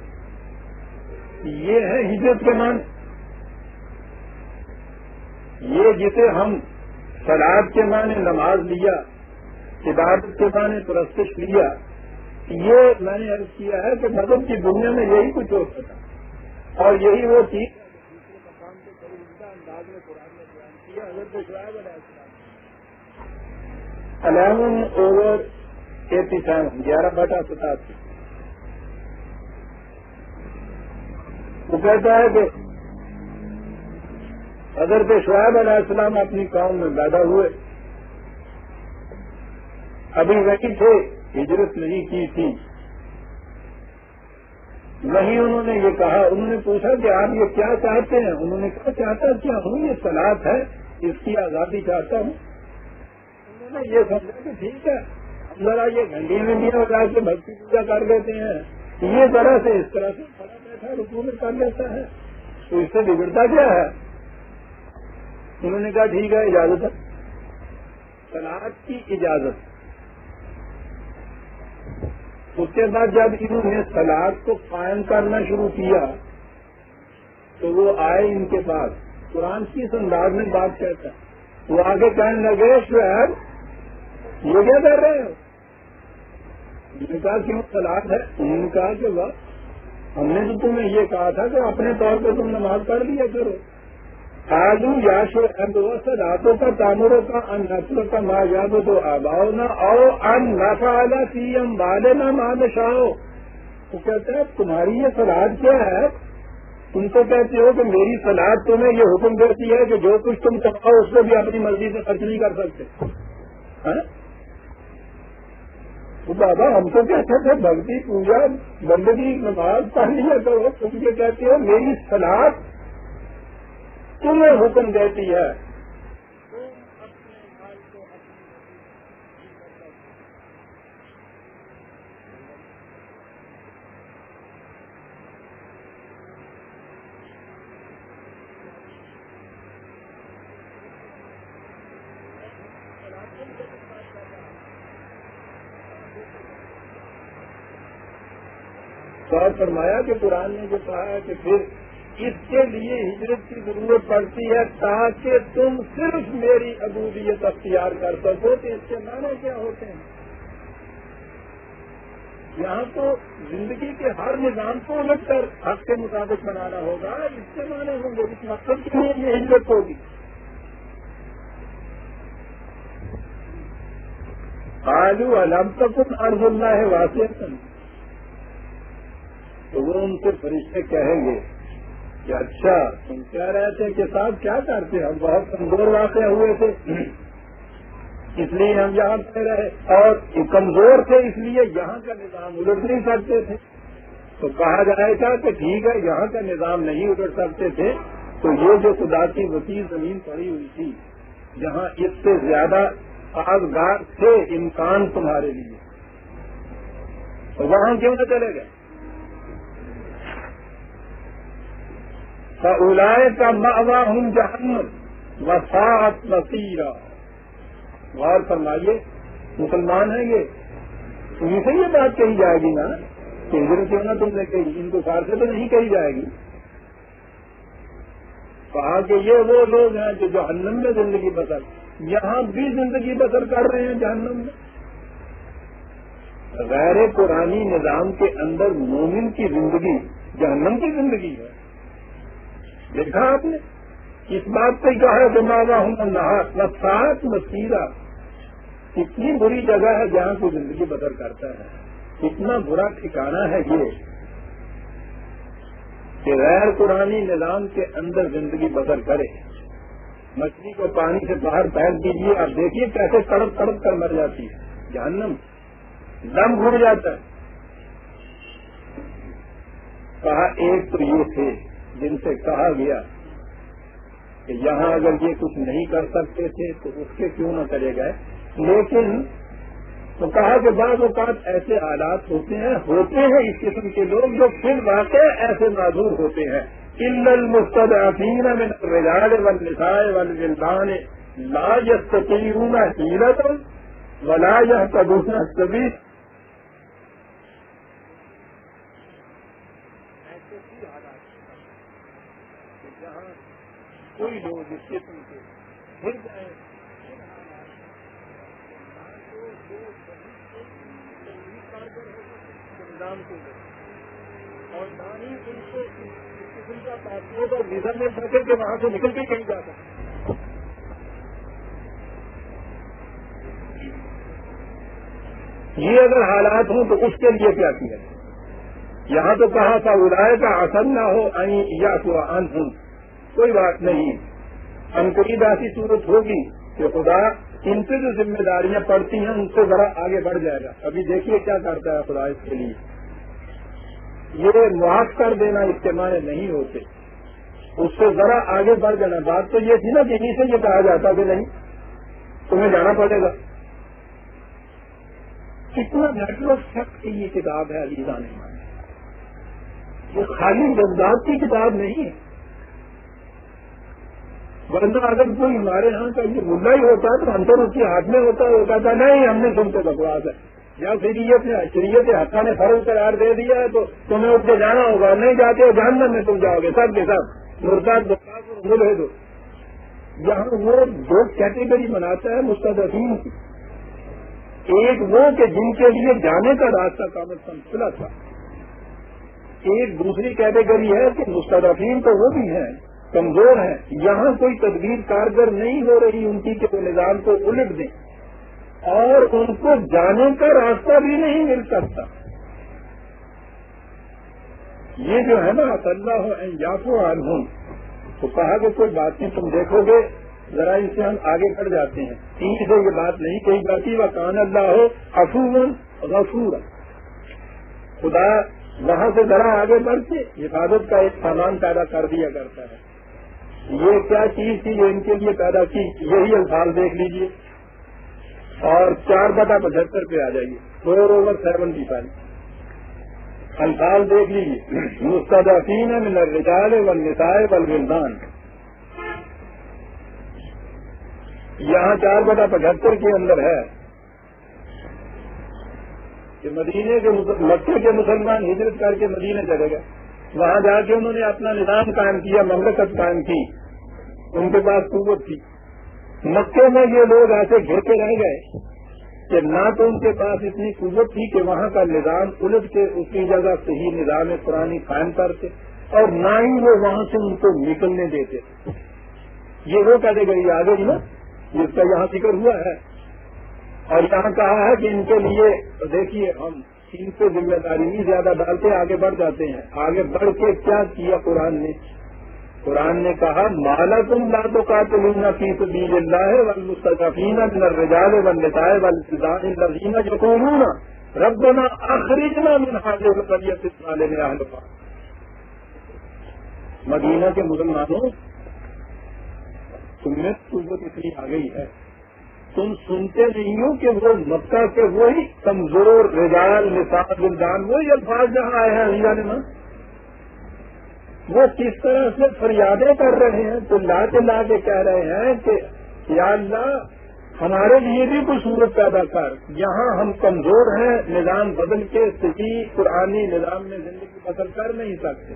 یہ ہے ہجرت کے مان یہ جسے ہم سلاد کے معنی نماز لیا، عبادت کے معنی پرستش لیا، یہ میں نے عرض کیا ہے کہ مذہب کی دنیا میں یہی کچھ ہو سکتا اور یہی وہ چیز الیون اوور ایٹی سیون، گیارہ بٹا ستاسی۔ وہ کہتا ہے کہ حضرت شعیب علیہ السلام اپنی قوم میں پیدا ہوئے، ابھی وہی تھے، ہجرت نہیں کی تھی۔ وہیں انہوں نے یہ کہا، انہوں نے پوچھا کہ آپ یہ کیا چاہتے ہیں؟ انہوں نے کہا، چاہتا کیا ہوں یہ سلاد ہے، اس کی آزادی چاہتا ہوں۔ انہوں نے یہ سمجھا کہ ٹھیک ہے ذرا یہ گھنٹی میں بھی لگا کے بھکتی پوجا کر دیتے ہیں۔ یہ طرح سے اس طرح سے کھڑا بیٹھا رکو میں کر لیتا ہے۔ تو اس سے بگڑتا کیا ہے؟ انہوں نے کہا ٹھیک ہے، اجازت ہے۔ سلاد کی اجازت۔ اس کے بعد جب انہوں نے سلاد کو قائم کرنا شروع کیا، تو وہ آئے ان کے پاس۔ قرآن کی انداز میں بات کہتا وہ آگے کہنے لگے شہر یہ کیا کر رہے ہو؟ نے کہا کہ وہ سلاد ہے؟ انہوں نے کہا کہ وہ ہم نے تو تمہیں یہ کہا تھا کہ اپنے طور پہ تم نماز پڑھ لیا کرو۔ آلو یاش راتوں کا تامروں کا، ان نسلوں کا ماں یاد تو آباؤ نہ او ان نفا سی ام والے نہ مان شاہو وہ کہتے ہیں، تمہاری یہ سلاد کیا ہے؟ تم تو کہتے ہو کہ میری سلاد تمہیں یہ حکم دیتی ہے کہ جو کچھ تم چاہو اس کو بھی اپنی مرضی سے خرچ نہیں کر سکتے۔ ہاں؟ تو بابا، ہم تو کہتے تھے بھگتی پوجا، بندگی، نماز پڑھ لیا کرو تم یہ کہتے ہو، میری سلاد تمہیں حکم دیتی ہے۔ فرمایا کہ قرآن نے جو کہا ہے کہ پھر اس کے لیے ہجرت کی ضرورت پڑتی ہے تاکہ تم صرف میری ابودیت اختیار کر سکو تو اس کے معنی کیا ہوتے ہیں؟ یہاں تو زندگی کے ہر نظام کو الٹ کر حق کے مطابق بنانا ہوگا، اس کے معنی ہوں گے، اس مقصد کے لیے یہ ہجرت ہوگی۔ آلو علم تک ارض اللہ ہے واقع تو وہ ان سے فرشتے کہیں گے کہ اچھا تم کہہ رہے تھے کہ صاحب کیا کرتے ہم بہت کمزور واقع ہوئے تھے۔ اس لیے ہم یہاں پہ رہے۔ اور کمزور تھے اس لیے یہاں کا نظام الٹ نہیں سکتے تھے۔ تو کہا جائے گا کہ ٹھیک ہے، یہاں کا نظام نہیں الٹ سکتے تھے۔ تو یہ جو خدا کی وسیع زمین پڑی ہوئی تھی جہاں اس سے زیادہ آزگار تھے امکان تمہارے لیے۔ تو وہاں کیوں نہ چلے گئے؟ اولائے کا ماوا ہوں جہنم وساط نصیرہ غور فرمائیے، مسلمان ہیں یہ؟ انہیں سے یہ بات کہی جائے گی نا کہ ادھر کیوں نہ تم نے کہی ان کو سار سے تو نہیں کہی جائے گی۔ کہا کہ یہ وہ لوگ ہیں جو جہنم میں زندگی بسر، یہاں بھی زندگی بسر کر رہے ہیں جہنم میں۔ غیر پرانی نظام کے اندر مومن کی زندگی جہنم کی زندگی ہے۔ دیکھا آپ نے؟ اس بات پہ کہا ہے دماغا ہوں نہ سات نہ اتنی بری جگہ ہے جہاں کو زندگی بدر کرتا ہے۔ اتنا برا ٹھکانا ہے یہ کہ غیر قرآنی نظام کے اندر زندگی بسر کرے۔ مچھلی کو پانی سے باہر پھینک دیجیے آپ دیکھیے کیسے تڑپ تڑپ کر مر جاتی ہے۔ جہنم۔ دم گھڑ جاتا ہے۔ کہا ایک تو یہ تھے۔ جن سے کہا گیا کہ یہاں اگر یہ کچھ نہیں کر سکتے تھے تو اس کے کیوں نہ کرے گئے؟ لیکن تو کہا کہ بعض اوقات ایسے حالات ہوتے ہیں ہوتے ہیں اس قسم کے لوگ جو پھر واقع ایسے معذور ہوتے ہیں۔ ان المستضعفین من الرجال والنساء والولدان لا يستطيعون حيلة ولا يهتدون السبيل کوئی لوگ اس قسم کے پھر اور نہ ہی ان کو قسم کا پاسپورٹ اور ویزا مل سکے کہ وہاں سے نکل کے کہیں جاتا۔ یہ اگر حالات ہوں تو اس کے لیے کیا کیا؟ یہاں تو کہا تھا ادائے کا اثر نہ ہو یا تو ان کوئی بات نہیں۔ انقریب ایسی صورت ہوگی کہ خدا ان سے جو ذمہ داریاں پڑتی ہیں، ان سے ذرا آگے بڑھ جائے گا۔ ابھی دیکھیے کیا کرتا ہے خدا اس کے لیے۔ یہ معاف کر دینا اجتماع نہیں ہوتے۔ اس سے ذرا آگے بڑھ جانا۔ بات تو یہ تھی نا کہ سے یہ کہا جاتا کہ نہیں، تمہیں جانا پڑے گا۔ کتنا نیٹورک سخت کی یہ کتاب ہے علی نے یہ خالی جذبات کی کتاب نہیں ہے۔ ورنہ اگر کوئی ہمارے یہاں کا یہ مدعا ہی ہوتا ہے تو ہم تو اس کے ہاتھ میں ہوتا ہے وہ کہتا نہیں، ہم نے سنتے بکواس ہے۔ یا شریعت نے شریعت حقہ نے فرض قرار دے دیا ہے تو تمہیں اٹھ کے جانا ہوگا، نہیں جاتے ہو جاننا میں تم جاؤ گے، سب کے سب۔ مرتاد دو جہاں وہ دو کیٹیگری بناتا ہے مستدفین کی۔ ایک وہ کہ جن کے لیے جانے کا راستہ کام از کم کھلا تھا۔ ایک دوسری کیٹیگری ہے کہ مستدفین تو وہ بھی ہیں۔ کمزور ہیں، یہاں کوئی تدبیر کارگر نہیں ہو رہی، ان کی کہ وہ نظام کو الٹ دیں۔ اور ان کو جانے کا راستہ بھی نہیں مل سکتا۔ یہ جو ہے نا اللہ یافو عالم تو کہا کہ کوئی بات نہیں، تم دیکھو گے، ذرا ان سے ہم آگے بڑھ جاتے ہیں۔ تین سے یہ بات نہیں کہی جاتی۔ وہ کان اللہ ہو افور غفور خدا وہاں سے ذرا آگے بڑھ کے حفاظت کا ایک سامان پیدا کر دیا کرتا ہے۔ یہ کیا چیز تھی جو ان کے لیے پیدا کی؟ یہی الفاظ دیکھ لیجیے۔ اور چار بٹا پچہتر پہ آ جائیے۔ فور اوور سیونٹی فائیو الفاظ دیکھ لیجیے مستدفین من الرجال والنساء والولدان۔ یہاں چار بٹا پچہتر کے اندر ہے۔ کہ مدینے کے مکے کے مسلمان ہجرت کر کے مدینے چلے گئے۔ وہاں جا کے انہوں نے اپنا نظام قائم کیا، مملکت قائم کی۔ ان کے پاس قوت تھی۔ مکے میں یہ لوگ ایسے گھر کے رہ گئے کہ نہ تو ان کے پاس اتنی قوت تھی کہ وہاں کا نظام الٹ کے اس کی جگہ صحیح نظام پرانی قائم کرتے اور نہ ہی وہ وہاں سے ان کو نکلنے دیتے۔ یہ وہ کہتے گئی آگے نا، جس کا یہاں ذکر ہوا ہے۔ اور یہاں کہا ہے کہ ان کے لیے دیکھیے ہم ان سے ذمہ داری نہیں زیادہ ڈالتے آگے بڑھ جاتے ہیں۔ آگے بڑھ کے کیا کیا قرآن نے؟ قرآن نے کہا مالا تم لا تو کا تلونا فی سبیل اللہ والمستضعفین من الرجال والنساء والفضان الذين يقولون، ربنا اخرجنا من هذه القرية الظالم اهلها مدینہ کے مسلمانوں تم میں قوت اتنی آ گئی ہے۔ تم سنتے نہیں ہو کہ وہ مکہ کے وہی کمزور رجال، نصاب الدان وہی الفاظ جہاں آئے ہیں اللہ نے وہ کس طرح سے فریادیں کر رہے ہیں؟ تو لا کے لا کے کہہ رہے ہیں کہ یا اللہ، ہمارے لیے بھی کوئی صورت پیدا کر۔ یہاں ہم کمزور ہیں، نظام بدل کے صحیح پرانی نظام میں زندگی بدل کر نہیں سکتے۔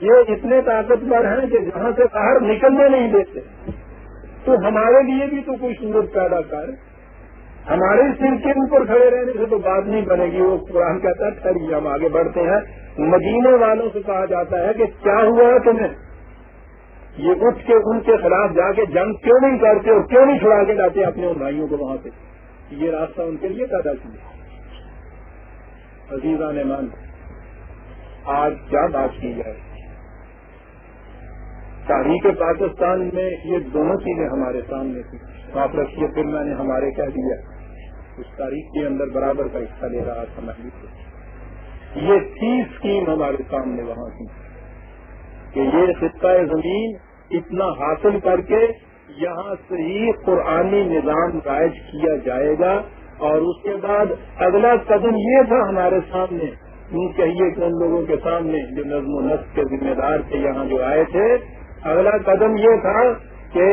یہ اتنے طاقتور ہیں کہ جہاں سے باہر نکلنے نہیں دیتے۔ تو ہمارے لیے بھی تو کوئی صورت پیدا کر۔ ہمارے سر کے اوپر کھڑے رہنے سے تو بات نہیں بنے گی۔ وہ قرآن کہتا ہے خیر ہم آگے بڑھتے ہیں۔ مدینے والوں سے کہا جاتا ہے کہ کیا ہوا ہے تمہیں؟ یہ اٹھ کے ان کے خلاف جا کے جنگ کیوں نہیں کرتے اور کیوں نہیں چھڑا کے لاتے اپنے ان بھائیوں کو وہاں سے؟ یہ راستہ ان کے لیے پیدا کیا عزیزہ نے مان آج کیا بات کی جائے؟ تاریخ پاکستان میں یہ دونوں چیزیں ہمارے سامنے تھی آپ رکھیے، پھر میں نے ہمارے کہہ دیا۔ اس تاریخ کے اندر برابر کا حصہ لے رہا تھا میں یہ تھی اسکیم ہمارے سامنے وہاں کی کہ یہ خطہ زمین اتنا حاصل کر کے یہاں سے ہی قرآنی نظام رائج کیا جائے گا اور اس کے بعد اگلا قدم یہ تھا ہمارے سامنے۔ کہیے کہ ان لوگوں کے سامنے جو نظم و نسق کے ذمہ دار تھے، یہاں جو آئے تھے اگلا قدم یہ تھا کہ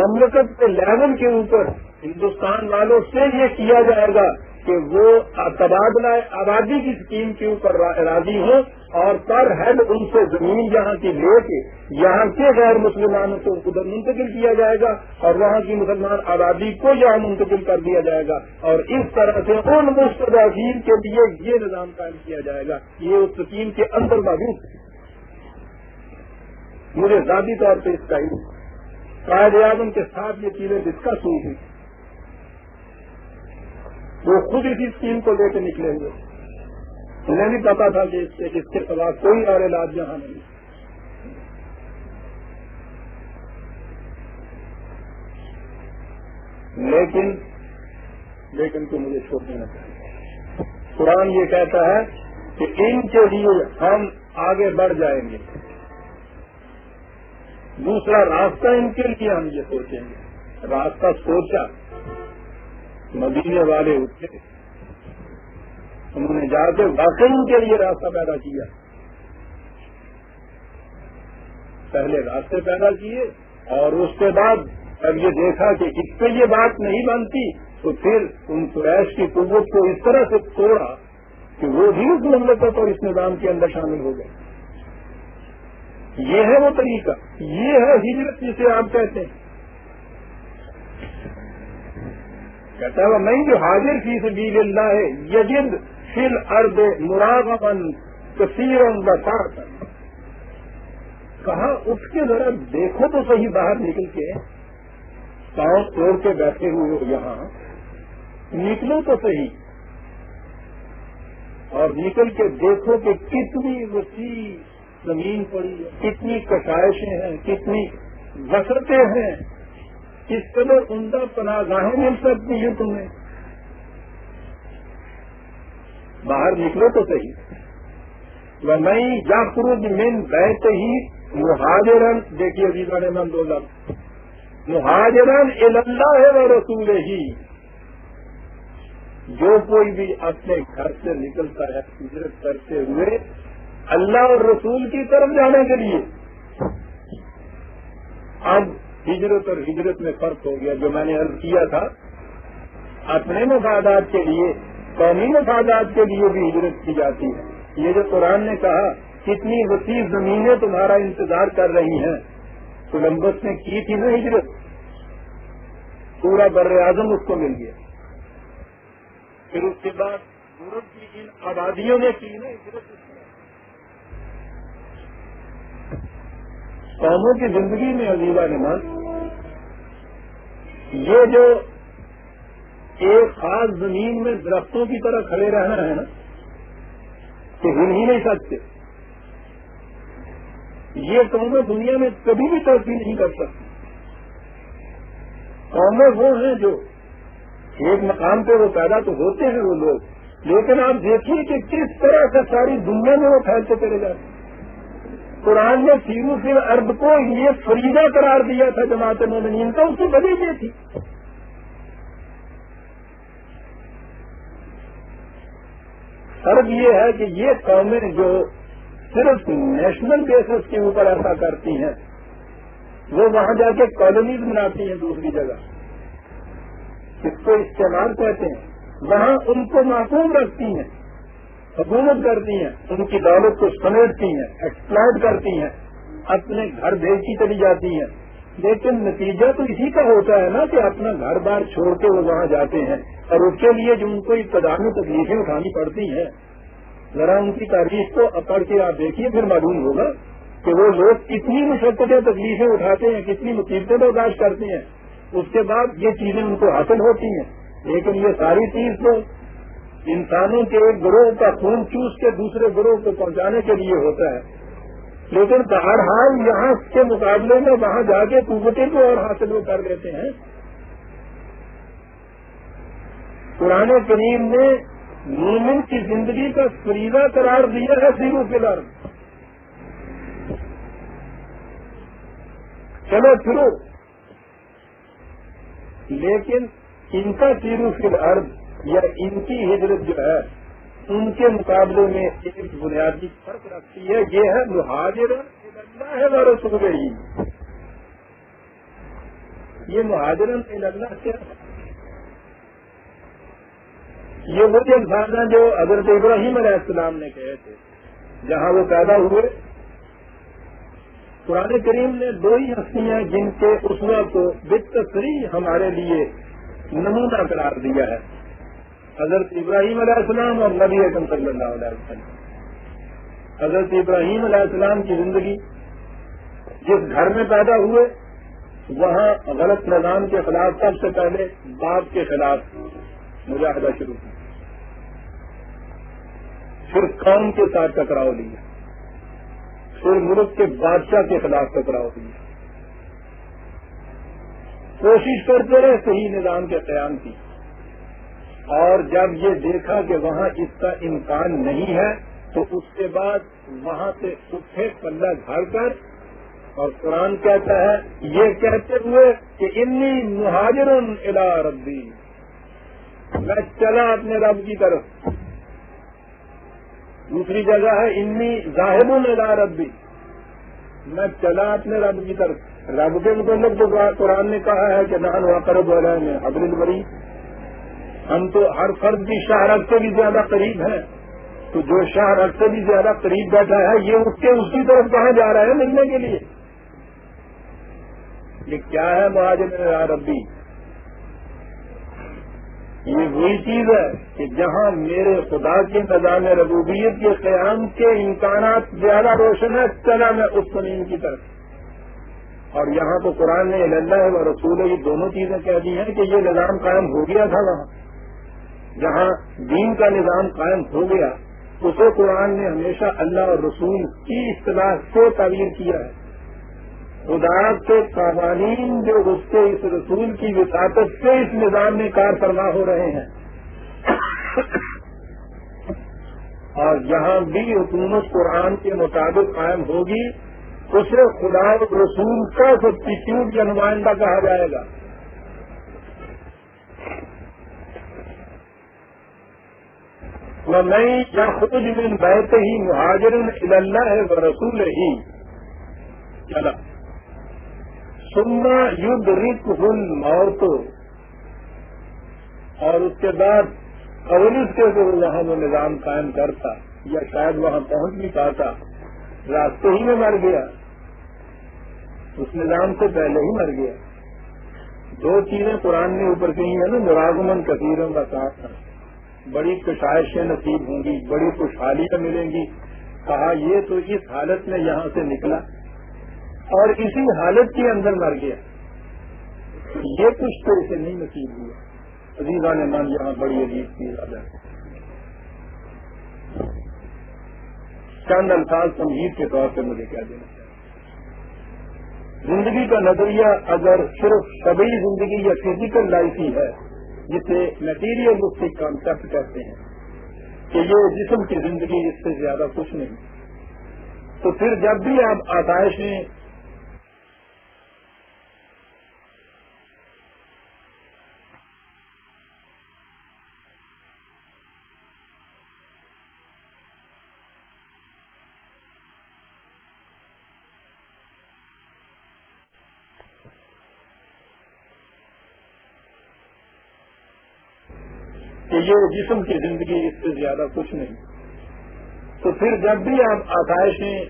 مملکت کے لیول کے اوپر ہندوستان والوں سے یہ کیا جائے گا کہ وہ تبادلہ آبادی کی اسکیم کے اوپر راضی ہوں اور پر ہیڈ ان سے زمین یہاں کی لے کے یہاں کے غیر مسلمانوں کو ادھر منتقل کیا جائے گا اور وہاں کی مسلمان آبادی کو یہاں منتقل کر دیا جائے گا اور اس طرح سے ان مستدین کے لیے یہ نظام قائم کیا جائے گا، یہ اس اسکیم کے اندر موجود ہے۔ مجھے ذاتی طور پہ اس کا ہی قائد اعظم کے ساتھ یہ چیزیں ڈسکس ہوئی تھی وہ خود اسی اسکیم کو لے کے نکلے ہوئے۔ انہیں بھی پتا تھا کہ اس کے خلاف کوئی اور علاج یہاں نہیں۔ لیکن لیکن تو مجھے چھوڑ دینا چاہیے۔ قرآن یہ کہتا ہے کہ ان کے لیے ہم آگے بڑھ جائیں گے۔ دوسرا راستہ ان کے لیے ہم یہ سوچیں گے۔ راستہ سوچا۔ مدینے والے اٹھے۔ انہوں نے جا کے واقعی ان کے لیے راستہ پیدا کیا۔ پہلے راستے پیدا کیے اور اس کے بعد اب یہ دیکھا کہ اس پہ یہ بات نہیں بنتی، تو پھر ان قریش کی قوت کو اس طرح سے توڑا کہ وہ بھی اس مملکت اور اس نظام کے اندر شامل ہو گئے۔ یہ ہے وہ طریقہ۔ یہ ہے ہجرت جسے آپ کہتے ہیں۔ کہتا ہے وہ نہیں جو حاضر فی سبیل اللہ ہے، یجد فل ارد مراد کثیر کہا اٹھ کے ذرا دیکھو تو صحیح باہر نکل کے۔ پاؤں توڑ کے بیٹھے ہوئے یہاں۔ نکلو تو صحیح۔ اور نکل کے دیکھو کہ کتنی وسیع زمین پڑی ہے۔ کتنی کشائشیں ہیں، کتنی وسرتیں ہیں۔ کس قدر عمدہ پناہ گاہیں مل سکتی ہیں تمہیں۔ باہر نکلو تو صحیح۔ وہ نئی جاخرود من بیٹھے ہی مہاجرن دیکھیے ابھی بڑے من دو لفظ۔ مہاجرن اللہ ہے وہ رسول ہی جو کوئی بھی اپنے گھر سے نکلتا ہے، ہجرت کرتے ہوئے اللہ اور رسول کی طرف جانے کے لیے۔ اب ہجرت اور ہجرت میں فرق ہو گیا، جو میں نے عرض کیا تھا۔ اپنے مفادات کے لیے، قومی مفادات کے لیے بھی ہجرت کی جاتی ہے۔ یہ جو قرآن نے کہا، کتنی وسیع زمینیں تمہارا انتظار کر رہی ہیں۔ کولمبس نے کی تھی نا ہجرت؟ پورا بر اعظم اس کو مل گیا۔ پھر اس کے بعد یورپ کی جن آبادیوں نے کی نا ہجرت؟ قوموں کی زندگی میں عزیزہ نماز۔ یہ جو ایک خاص زمین میں درختوں کی طرح کھڑے رہنا ہے نا کہ ہل ہی نہیں سکتے۔ یہ قومیں دنیا میں کبھی بھی ترقی نہیں کر سکتی۔ قومیں وہ ہیں جو ایک مقام پہ وہ پیدا تو ہوتے ہیں وہ لوگ، لیکن آپ دیکھیے کہ کس طرح سے ساری دنیا میں وہ پھیلتے چلے جاتے ہیں۔ قرآن نے سیرو سے ارب کو یہ فریدہ قرار دیا تھا جماعت مومنین کا اس کی وجہ یہ تھی۔ فرق یہ ہے کہ یہ قومیں جو صرف نیشنل بیسس کے اوپر ایسا کرتی ہیں، وہ وہاں جا کے کالونیز بناتی ہیں دوسری جگہ۔ اس کو استعمال کہتے ہیں؟ وہاں ان کو معقوم رکھتی ہیں۔ حکومت کرتی ہیں، ان کی دولت کو سمیٹتی ہیں ایکسپلائٹ کرتی ہیں، اپنے گھر بھیجتی چلی جاتی ہیں۔ لیکن نتیجہ تو اسی کا ہوتا ہے نا کہ اپنا گھر بار چھوڑ کے وہ وہاں جاتے ہیں اور اس کے لیے جو ان کو ابتدائی تکلیفیں اٹھانی پڑتی ہیں۔ ذرا ان کی تاریخ کو پڑھ کے آپ دیکھیے، پھر معلوم ہوگا کہ وہ لوگ کتنی مشقتیں، تکلیفیں اٹھاتے ہیں، کتنی مصیبتیں برداشت کرتے ہیں۔ اس کے بعد یہ چیزیں ان کو حاصل ہوتی ہیں، لیکن یہ ساری چیز تو انسانوں کے ایک گروہ کا خون چوس کے دوسرے گروہ کو پہنچانے کے لیے ہوتا ہے۔ لیکن بہرحال یہاں کے مقابلے میں وہاں جا کے قوتیں کو اور حاصل وہ کر لیتے ہیں۔ قرآن کریم نے مومن کی زندگی کا فریضہ قرار دیا ہے سیرو فلر چلو پھرو۔ لیکن ان کا سیرو فل ارد یا ان کی ہجرت جو ہے، ان کے مقابلے میں ایک بنیادی فرق رکھتی ہے، یہ ہے مہاجر اللہ ہے بارہ سن گئی یہ مہاجرن اللہ کیا یہ وہ انسان ہیں جو حضرت ابراہیم علیہ السلام نے کہے تھے، جہاں وہ پیدا ہوئے۔ قرآن کریم نے دو ہی ہستیاں جن کے اسوا کو بتری ہمارے لیے نمونہ قرار دیا ہے۔ حضرت ابراہیم علیہ السلام اور نبی اکم صلی اللہ علیہ وسلم۔ حضرت ابراہیم علیہ السلام کی زندگی جس گھر میں پیدا ہوئے، وہاں غلط نظام کے خلاف سب سے پہلے باپ کے خلاف مجاہدہ شروع کیا پھر قوم کے ساتھ ٹکراؤ لیا۔ پھر ملک کے بادشاہ کے خلاف ٹکراؤ لیا۔ کوشش کرتے رہے، صحیح نظام کے قیام کی۔ اور جب یہ دیکھا کہ وہاں اس کا امکان نہیں ہے، تو اس کے بعد وہاں سے اٹھے پلہ گھر کر اور قرآن کہتا ہے، یہ کہتے ہوئے کہ انی مہاجر الا ربی۔ میں چلا اپنے رب کی طرف۔ دوسری جگہ ہے، انی ظاہر الا ربی۔ میں چلا اپنے رب کی طرف۔ رب کے متعلق جو قرآن نے کہا ہے کہ نان واقر بول رہے ہیں ابر البری ہم تو ہر فرد کی شاہرت سے بھی زیادہ قریب ہیں۔ تو جو شاہرت سے بھی زیادہ قریب بیٹھا ہے، یہ اٹھ کے اس کی طرف کہاں جا رہا ہے ملنے کے لیے؟ یہ کیا ہے مہاجر ربی؟ یہ وہی چیز ہے کہ جہاں میرے خدا کے نظام ربوبیت کے قیام کے امکانات زیادہ روشن ہے چلا میں اس زمین کی طرف۔ اور یہاں تو قرآن نے اللہ و رسول یہ دونوں چیزیں کہہ دی ہیں کہ یہ نظام قائم ہو گیا تھا وہاں۔ جہاں دین کا نظام قائم ہو گیا، اسے قرآن نے ہمیشہ اللہ اور رسول کی اصطلاح سے تعبیر کیا ہے۔ خدا کے قوانین جو اس کے اس رسول کی وساطت سے اس نظام میں کار فرما ہو رہے ہیں۔ اور جہاں بھی حکومت قرآن کے مطابق قائم ہوگی، اسے خدا رسول کا سبسٹیٹیوٹ کا نمائندہ کہا جائے گا۔ وہ نئی یا خود من بیٹھے ہی مہاجر اللہ ہے وہ رسول ہی چلا سننا یدھ رک ہل موت اور اس کے بعد قبولس کے وہاں وہ نظام قائم کرتا یا شاید وہاں پہنچ نہیں پاتا، راستے ہی میں مر گیا۔ اس نظام سے پہلے ہی مر گیا۔ دو چیزیں قرآن نے اوپر کہی ہیں نا مراغمن کثیروں کا ساتھ بڑی کشائشیں نصیب ہوں گی، بڑی خوشحالیاں ملیں گی۔ کہا، یہ تو اس حالت میں یہاں سے نکلا۔ اور اسی حالت کے اندر مر گیا۔ یہ کچھ تو اسے نہیں نصیب ہوا۔ عزیزہ نے من یہاں بڑی عجیب چیز آ چند الفاظ تمہید کے طور پہ مجھے کیا دینا چاہیے زندگی کا نظریہ اگر صرف سبھی زندگی یا فزیکل لائف ہی ہے جسے میٹیریلسٹک کانسیپٹ کہتے ہیں کہ یہ جسم کی زندگی اس سے زیادہ کچھ نہیں۔ تو پھر جب بھی آپ آزائشیں کہ یہ جسم کی زندگی اس سے زیادہ کچھ نہیں۔ تو پھر جب بھی آپ آسائشیں،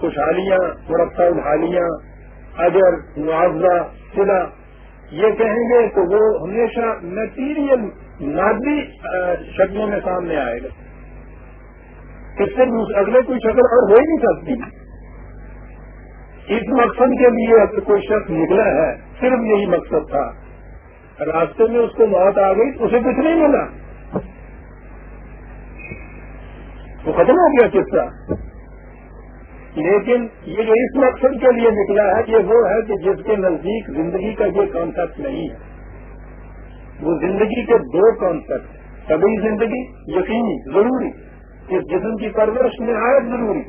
خوشحالیاں مرقع حالیاں، اجر، معاوضہ سلا یہ کہیں گے تو وہ ہمیشہ میٹیریل مادی شکلوں میں سامنے آئے گا۔ اس سے اگلے کوئی شکل اور ہو ہی نہیں سکتی۔ اس مقصد کے لیے اگر کوئی شخص نکلا ہے، صرف یہی مقصد تھا۔ راستے میں اس کو موت آ گئی، اسے کچھ نہیں ملا۔ تو ختم ہو گیا قصہ۔ لیکن یہ جو اس مقصد کے لیے نکلا ہے یہ وہ ہے کہ جس کے نزدیک زندگی کا یہ کانسیپٹ نہیں ہے۔ وہ زندگی کے دو کانسیپٹ کبھی زندگی، یقینی، ضروری۔ اس جسم کی پرورش نہایت ضروری۔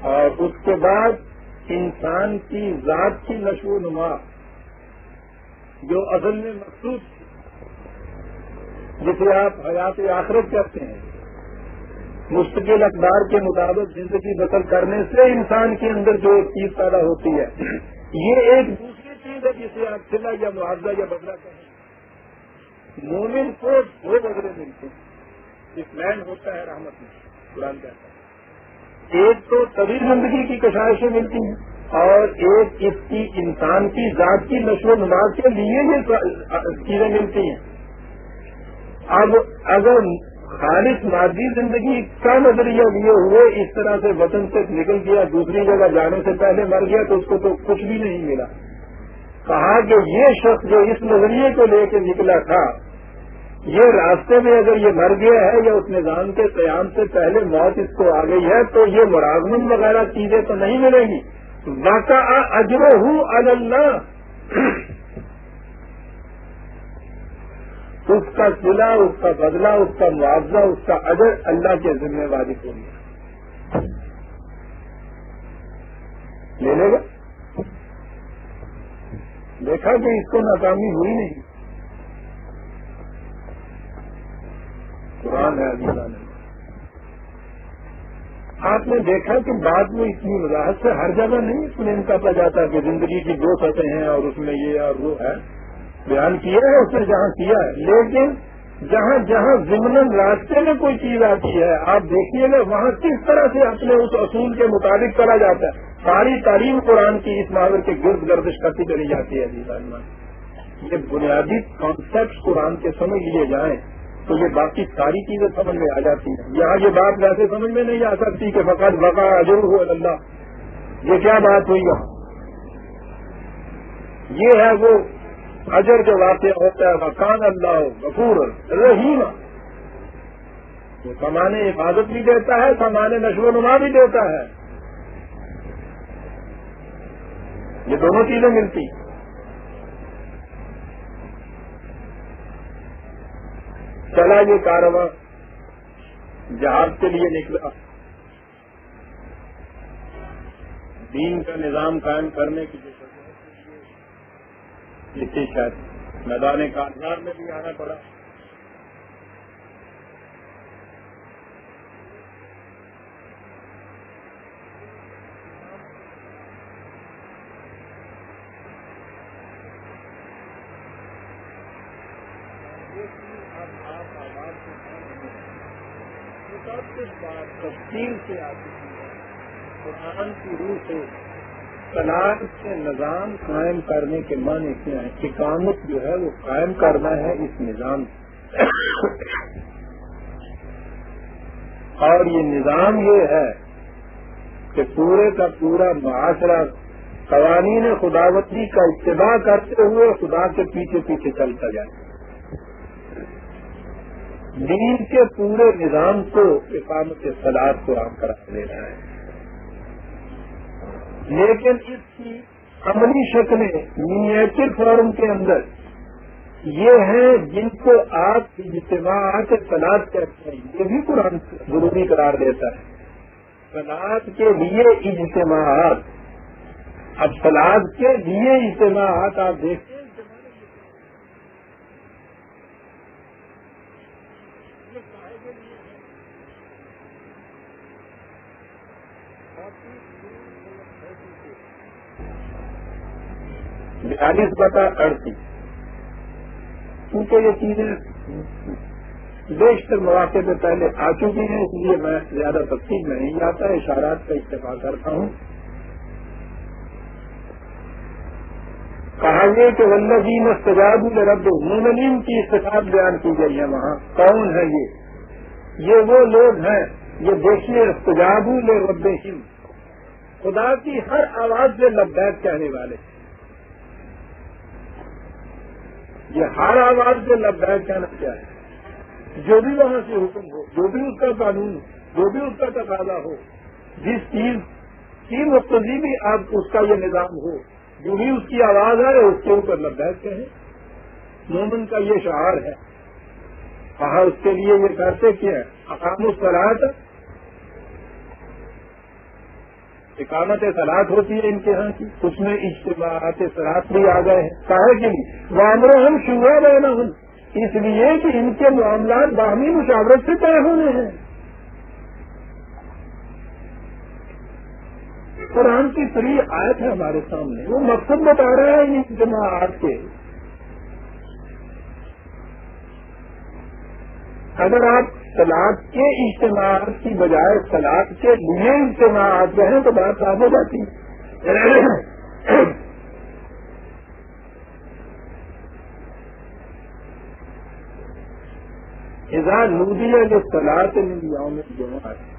اور اس کے بعد انسان کی ذات کی نشو و نما جو اصل میں مخصوص جسے آپ حیات آخرت کرتے ہیں۔ مستقل اقدار کے مطابق زندگی بسر کرنے سے انسان کے اندر جو ایک چیز پیدا ہوتی ہے، یہ ایک دوسری چیز ہے جسے آپ سلا یا معاوضہ یا بدلا کہیں۔ مومن کو دو بدلے ملتے ہیں۔ اس ہوتا ہے رحمت میں، قرآن کہتا ہے۔ ایک تو طویل زندگی کی کشائشیں ملتی ہیں اور ایک اس کی انسان کی ذات کی نشو و نماز کے لیے یہ چیزیں ملتی ہیں۔ اب اگر خالص مادی زندگی کا نظریہ لیے ہوئے، اس طرح سے وطن سے نکل گیا، دوسری جگہ جانے سے پہلے مر گیا، تو اس کو تو کچھ بھی نہیں ملا۔ کہا کہ یہ شخص جو اس نظریے کو لے کے نکلا تھا یہ راستے میں اگر یہ مر گیا ہے یا اس نظام کے قیام سے پہلے موت اس کو آ گئی ہے، تو یہ مراغمن وغیرہ چیزیں تو نہیں ملیں گی۔ واقع اجر ہوں اللہ۔ اس کا سلا اس کا بدلہ، اس کا معاوضہ، اس کا اجر اللہ کے ذمہ واری کو لے لے گا۔ دیکھا کہ اس کو ناکامی ہوئی نہیں۔ قرآن ہے نے آپ نے دیکھا کہ بعد میں اتنی وضاحت سے ہر جگہ نہیں، اس ایکسپلین کرتا جاتا کہ زندگی کی دو سطح ہیں اور اس میں یہ اور وہ ہے۔ بیان کیا ہے اس نے جہاں کیا ہے۔ لیکن جہاں جہاں ضمن راستے میں کوئی چیز آتی ہے، آپ دیکھیے گا وہاں کس طرح سے اپنے اس اصول کے مطابق کرا جاتا ہے۔ ساری تعلیم قرآن کی اس محاور کے گرد گردش کرتی چلی جاتی ہے۔ جی یہ بنیادی کانسیپٹ قرآن کے سمجھ لیے جائیں۔ تو یہ باقی ساری چیزیں سمجھ میں آ جاتی ہیں۔ یہاں یہ بات ویسے سمجھ میں نہیں آ سکتی کہ فقط بقا اجر ہو اللہ۔ یہ کیا بات ہوئی ہے یہ ہے وہ اجر جو واقع ہوتا ہے مکان اللہ غفور، رحیم۔ وہ سامان حفاظت بھی دیتا ہے، سامان نشو و نما بھی دیتا ہے۔ یہ دونوں چیزیں ملتی۔ چلا یہ کارواں جہاز کے لیے نکلا۔ دین کا نظام قائم کرنے کی جو تھی شاید۔ میدان کارنار میں بھی آنا پڑا سب کچھ بات تفصیل سے آ چکی ہے قرآن کی روح سے طلاق کے نظام قائم کرنے کے معنی کیا ہے حکامت جو ہے وہ قائم کرنا ہے اس نظام اور یہ نظام یہ ہے کہ پورے کا پورا معاشرہ قوانین خداوتی کا اتباع کرتے ہوئے خدا کے پیچھے پیچھے چلتا جائے۔ دین کے پورے نظام کو اقامت سلاد کو عام کرا دینا ہے۔ لیکن اس کی عملی شکلیں مینیچر فارم کے اندر یہ ہیں جن کو آپ اجتماعات سلاد کہتے ہیں، یہ بھی قرآن ضروری قرار دیتا ہے۔ سلاد کے لیے اجتماعات۔ اب سلاد کے لیے اجتماعات آپ دیکھتے ہیں بیالیس بتا اڑتیس کیونکہ یہ چیزیں بیشتر مواقع پہ پہلے آ چکی ہیں، اس لیے میں زیادہ تفصیل میں نہیں جاتا، اشارات کا اتفاق کرتا ہوں۔ کہا گیا کہ جی میں سجاد رب مونلیم کی استفاد بیان کی گئی ہے وہاں۔ کون ہے یہ؟ یہ وہ لوگ ہیں، یہ دیکھیے استجاب رب خدا کی ہر آواز سے لبیک کہنے والے۔ ہیں یہ ہر آواز کے لبیک کہنا کیا ہے؟ جو بھی وہاں سے حکم ہو، جو بھی اس کا قانون ہو، جو بھی اس کا تقاضا ہو، جس چیز کی مقتضی بھی آپ اس کا یہ نظام ہو، جو بھی اس کی آواز ہے، اس کے اوپر لبیک کہیں۔ مومن کا یہ شعار ہے کہا اس کے لیے یہ کرتے کیا اقام الصلاحت اقامت سلاد ہوتی ہے ان کے یہاں کی۔ اس میں اجتماعات سلاد بھی آ گئے ہیں۔ کہا کہ نہیں؟ ہم شوہ رہنا ہوں۔ اس لیے کہ ان کے معاملات باہمی مشاورت سے طے ہونے ہیں۔ قرآن کی سری آیت ہے ہمارے سامنے۔ وہ مقصد بتا رہا ہے اجتماعات کے۔ اگر آپ سلاد کے اجتماعات کی بجائے سلاد کے لیے اجتماعات رہیں تو بات صاف ہو جاتی اظہار لودی ہے جو سلاد نہیں میں جمع ہے۔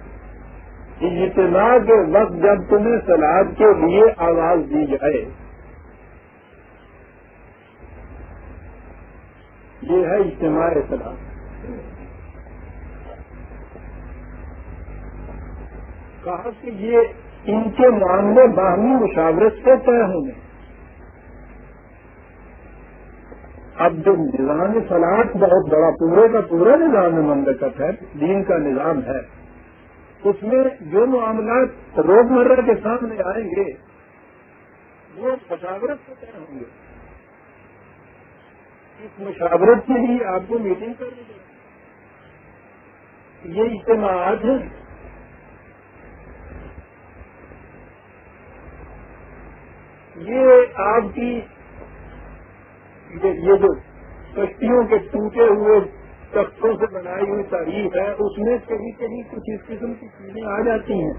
اجتماع کے وقت جب تمہیں سلاد کے لیے آواز دی جائے۔ یہ ہے اجتماع سلاد کہا کہ یہ ان کے معاملے باہمی مشاورت سے طے ہونے۔ اب جو نظام فلاح بہت بڑا، پورے کا پورا نظام مملکت ہے، دین کا نظام ہے، اس میں جو معاملات روز مرہ کے سامنے آئیں گے، وہ مشاورت سے طے ہوں گے۔ اس مشاورت کے لیے آپ کو میٹنگ کرنی یہ اجتماعات ہیں۔ یہ آپ کی یہ جو کشتیوں کے ٹوٹے ہوئے تختوں سے بنائی ہوئی تاریخ ہے، اس میں کہیں کہیں کچھ اس قسم کی چیزیں آ جاتی ہیں۔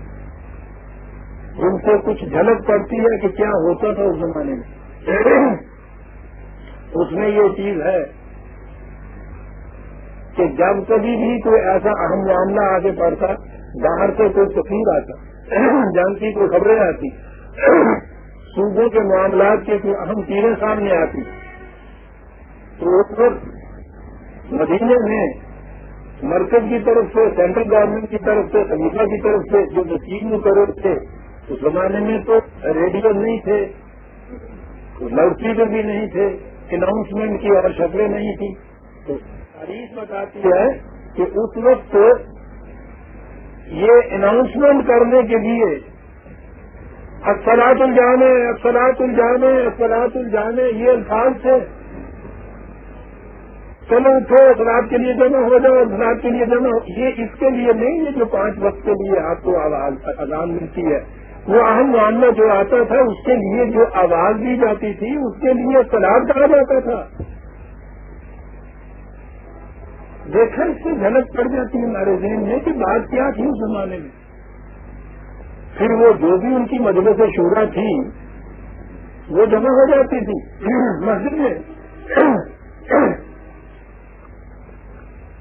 جن سے کچھ جھلک پڑتی ہے کہ کیا ہوتا تھا اس زمانے میں۔ اس میں یہ چیز ہے کہ جب کبھی بھی کوئی ایسا اہم معاملہ آگے پڑتا باہر سے کوئی تفریح آتا جنگ کی کوئی خبریں آتی صوبوں کے معاملات کی کوئی اہم چیزیں سامنے آتی۔ تو اس وقت مدینے میں مرکز کی طرف سے، سینٹرل گورنمنٹ کی طرف سے خلیفہ کی طرف سے جو وکیل مقرر تھے، اس زمانے میں تو ریڈیو نہیں تھے لاؤڈ اسپیکر بھی نہیں تھے، اناؤنسمنٹ کی اور شکلیں نہیں تھی تو تاریخ بتاتی ہے کہ اس وقت یہ اناؤنسمنٹ کرنے کے لیے اکثرات الجانے اکثرات الجانے اکثرات الجانے یہ الفاظ تھے چلو اٹھو اخلاق کے لیے جمع ہو جاؤ اخلاق کے لیے جمع ہو۔ یہ اس کے لیے نہیں ہے جو پانچ وقت کے لیے آپ کو اذان ملتی ہے۔ وہ اہم معاملہ جو آتا تھا، اس کے لیے جو آواز دی جاتی تھی، اس کے لیے سلاد کہا جاتا تھا۔ دیکھا اس سے جھلک پڑ جاتی ہے ہمارے ذہن میں کہ بات کیا تھی اس زمانے میں۔ پھر وہ جو بھی ان کی مجلس شورا تھی وہ جمع ہو جاتی تھی <clears throat> مسجد میں۔ <clears throat>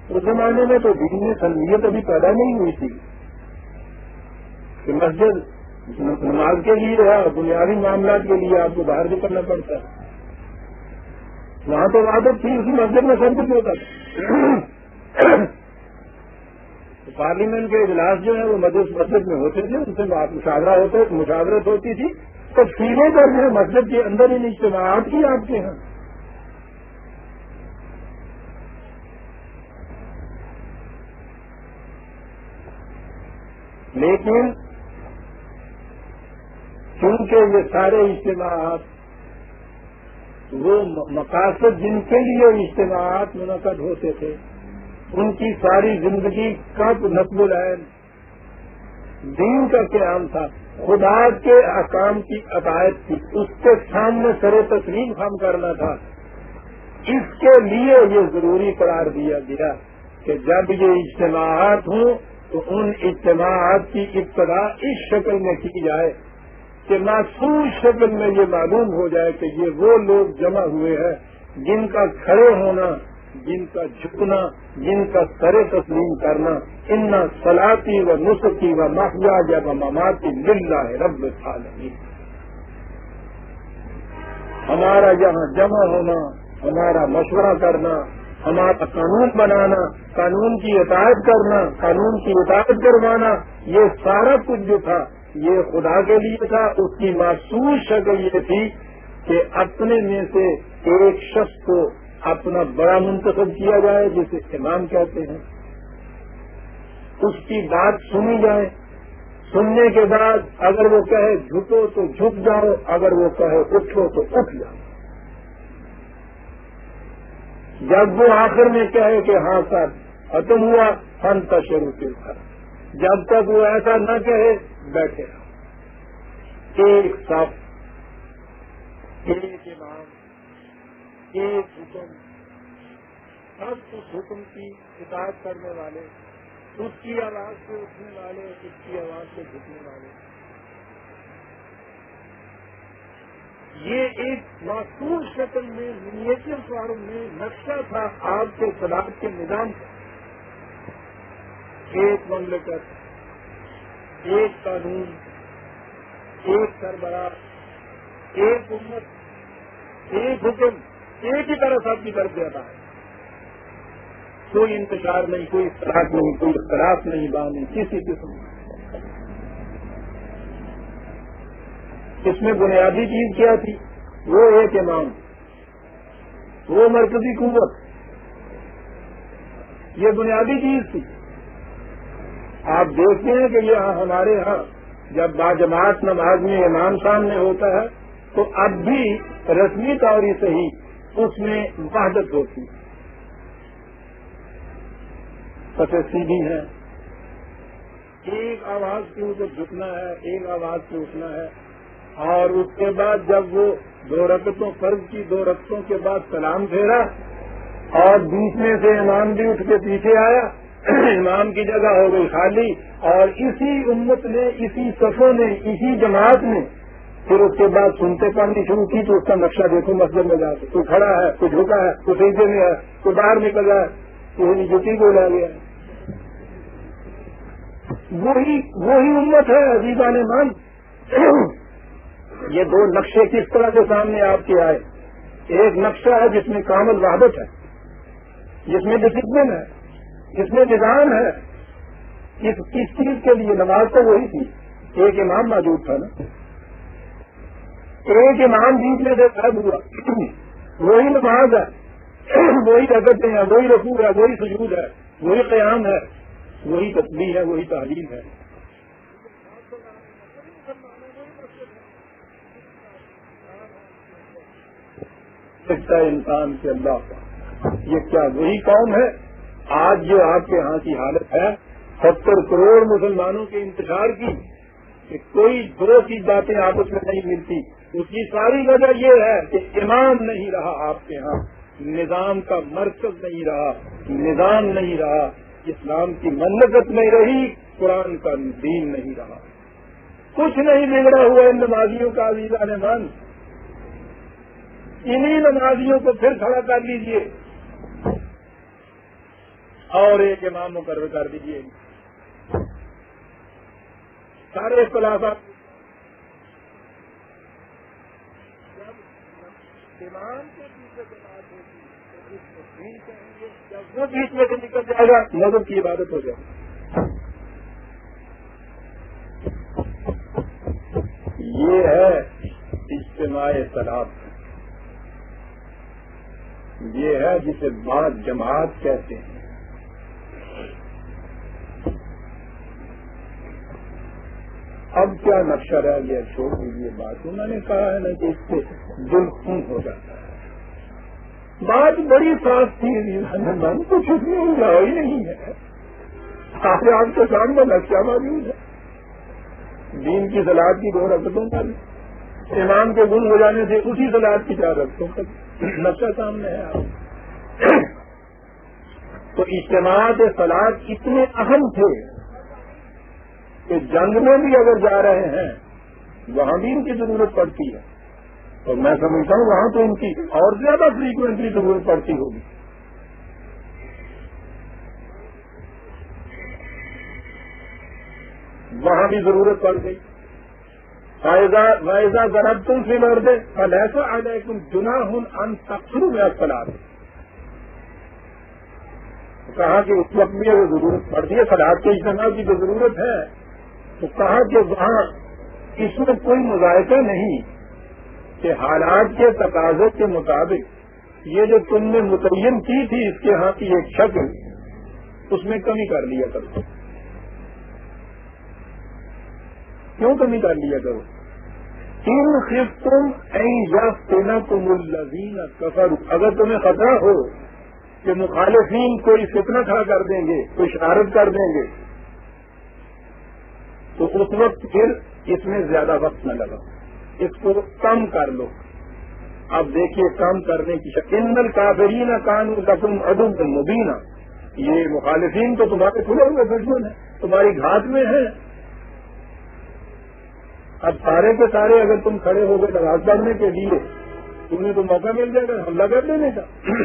اس زمانے میں تو دین میں سنگیت ابھی پیدا نہیں ہوئی تھی۔ کہ مسجد نماز کے لیے ہے بنیادی معاملات کے لیے آپ کو باہر بھی کرنا پڑتا ہے۔ وہاں تو عادت تھی، اسی مسجد میں سب کچھ ہوتا تھا۔ <clears throat> پارلیمنٹ کے اجلاس جو ہے وہ مدرس مسجد میں ہوتے تھے، ان سے مشاورہ ہوتے مشاورت ہوتی تھی۔ تو سینے پر جو ہے مسجد کے اندر ان اجتماعات کی آپ کے ہیں لیکن چونکہ یہ سارے اجتماعات، وہ مقاصد جن کے لیے اجتماعات منعقد ہوتے تھے ان کی ساری زندگی کب نقب العین؟ دین کا قیام تھا؟ خدا کے احکام کی عقائد تھی اس کے سامنے سر تسلیم ہم کرنا تھا۔ اس کے لیے یہ ضروری قرار دیا گیا کہ جب یہ اجتماعات ہوں تو ان اجتماعات کی ابتدا اس شکل میں کی جائے کہ محسوس شکل میں یہ معلوم ہو جائے کہ یہ وہ لوگ جمع ہوئے ہیں جن کا کھڑے ہونا جن کا جھکنا، جن کا سر تسلیم کرنا، ان سلاتی و نسخی و محجا یا مماتی ملا ہے رب العالمین۔ ہمارا یہاں جمع ہونا، ہمارا مشورہ کرنا، ہمارا قانون بنانا، قانون کی اطاعت کرنا، قانون کی اطاعت کروانا، یہ سارا کچھ جو تھا، یہ خدا کے لیے تھا، اس کی محسوس شکل یہ تھی کہ اپنے میں سے ایک شخص کو اپنا بڑا منتخب کیا جائے، جسے امام کہتے ہیں۔ اس کی بات سنی جائے۔ سننے کے بعد اگر وہ کہے جھکو تو جھک جاؤ، اگر وہ کہے اٹھو تو اٹھ جاؤ۔ جب وہ آخر میں کہے کہ ہاں سر ختم ہوا فن کا شروع کیا جب تک وہ ایسا نہ کہے، بیٹھے ایک سب ایک امام۔ ایک حکم سب اس حکم کی شکایت کرنے والے، اس کی آواز سے اٹھنے والے، اس کی آواز سے جھکنے والے۔ یہ ایک معصور شکل میں منیچر فارم میں نقشہ تھا آپ کے سلاد کے نظام کا۔ ایک مملکت، ایک قانون، ایک سربراہ، ایک امت، ایک حکم۔ ایک ہی طرح سب کی طرف جاتا ہے۔ کوئی انتظار نہیں، کوئی اختلاف نہیں، کوئی اختلاف نہیں باندھ کسی قسم۔ اس میں بنیادی چیز کیا تھی؟ وہ ایک امام۔ وہ مرکزی قوت۔ یہ بنیادی چیز تھی۔ آپ دیکھتے ہیں کہ یہ ہمارے ہاں جب باجماعت نماز میں امام سامنے ہوتا ہے، تو اب بھی رسمی طور سے ہی اس میں وحدت ہوتی ہے۔ فتح سیدھی ہے۔ ایک آواز کے اوپر جھکنا ہے، ایک آواز سے اٹھنا ہے۔ اور اس کے بعد جب وہ دو رقطوں فرض کی، دو رقطوں کے بعد سلام پھیرا اور بیچ میں سے امام بھی اٹھ کے پیچھے آیا، امام کی جگہ ہو گئی خالی اور اسی امت نے، اسی صفوں نے، اسی جماعت نے پھر اس کے بعد سنتے پڑھنی شروع کی تو اس کا نقشہ دیکھو، مسجد میں جا کے۔ کوئی کھڑا ہے، کوئی جھکا ہے، کوئی سیدھے میں ہے، کوئی باہر نکل رہا ہے، کوئی یعنی جتی کو لا گیا۔ وہی وہی امت ہے عزیزہ نے مان یہ دو نقشے کس طرح کے سامنے آپ کے آئے؟ ایک نقشہ ہے جس میں کامل وحدت ہے، جس میں ڈسپلن ہے، جس میں نظام ہے۔ اس چیز کے لیے نماز تو وہی تھی۔ ایک امام موجود تھا نا۔ ایک امام بیچ میں سے قید ہوا۔ وہی نماز ہے، وہی رگتیں ہیں وہی رسول ہے، وہی سجود ہے، وہی قیام ہے، وہی تصویر ہے، وہی تعلیم ہے۔ انسان کے اللہ کا۔ یہ کیا وہی قوم ہے؟ آج جو آپ کے ہاں کی حالت ہے، ستر کروڑ مسلمانوں کے انتظار کی، کہ کوئی دو کی باتیں آپس میں نہیں ملتی۔ اس کی ساری وجہ یہ ہے کہ ایمان نہیں رہا آپ کے ہاں نظام کا مرکز نہیں رہا، نظام نہیں رہا، اسلام کی منقت نہیں رہی، قرآن کا دین نہیں رہا۔ کچھ نہیں بگڑا ہوا ان نمازیوں کا عزیزہ نے من انہیں نمازیوں کو پھر کھڑا کر لیجیے اور ایک امام مقرر کر دیجیے سارے اختلافات امام کے پیچھے بات ہوگی جب وہ بیچ میں سے نکل جائے گا مذہب کی عبادت ہو جائے یہ ہے اجتماع سلاب یہ ہے جسے بعض جماعت کہتے ہیں۔ اب کیا نقشہ رہ گیا؟ چھوڑ دیجیے بات۔ انہوں نے کہا ہے نا کہ اس سے دل خون ہو جاتا ہے۔ بات بڑی صاف تھی۔ من تو کچھ نہیں ہوا ہی نہیں ہے آپ آپ کے سامنے نقشہ موجود ہے۔ دین کی سلاد کی دو رقطوں پر۔ امام کے گن ہو جانے سے اسی سلاد کی چار رقطوں پر۔ نقشہ سامنے ہے۔ آپ تو اجتماع سلاد اتنے اہم تھے۔ کہ جنگ میں بھی اگر جا رہے ہیں، وہاں بھی ان کی ضرورت پڑتی ہے۔ تو میں سمجھتا ہوں وہاں تو ان کی اور زیادہ فریکوینٹلی ضرورت پڑتی ہوگی۔ وہاں بھی ضرورت پڑ گئی۔ وائزہ ذرا تم سے لڑ دے۔ کل ایسا آ جائے تم جنا ہوں ان تخرو میں اختلاف کہا کہ اس وقت بھی اگر ضرورت پڑتی ہے سلاد کے اجتماع کی جو ضرورت ہے تو کہا کہ وہاں اس میں کوئی مذائقہ نہیں کہ حالات کے تقاضے کے مطابق یہ جو تم نے متعین کی تھی اس کے ہاں کی ایک شکل اس میں کمی کر لیا کرو۔ کیوں کمی کر لیا کرو؟ تین خف تم یس تم الزین کفر اگر تمہیں خطرہ ہو کہ مخالفین کوئی فتنہ کھڑا کر دیں گے، کوئی شرارت کر دیں گے تو اس وقت پھر اس میں زیادہ وقت نہ لگا۔ اس کو کم کر لو۔ اب دیکھیے، کم کرنے کی شکل۔ کافرین قانون لکم ادب مبینہ یہ مخالفین تو تمہارے کھلے ہوئے دشمن ہیں، تمہاری گھاٹ میں ہیں۔ اب سارے کے سارے اگر تم کھڑے ہو گئے نماز پڑھنے کے لیے، تمہیں تو موقع مل جائے گا، حملہ کر دینے کا۔ <coughs>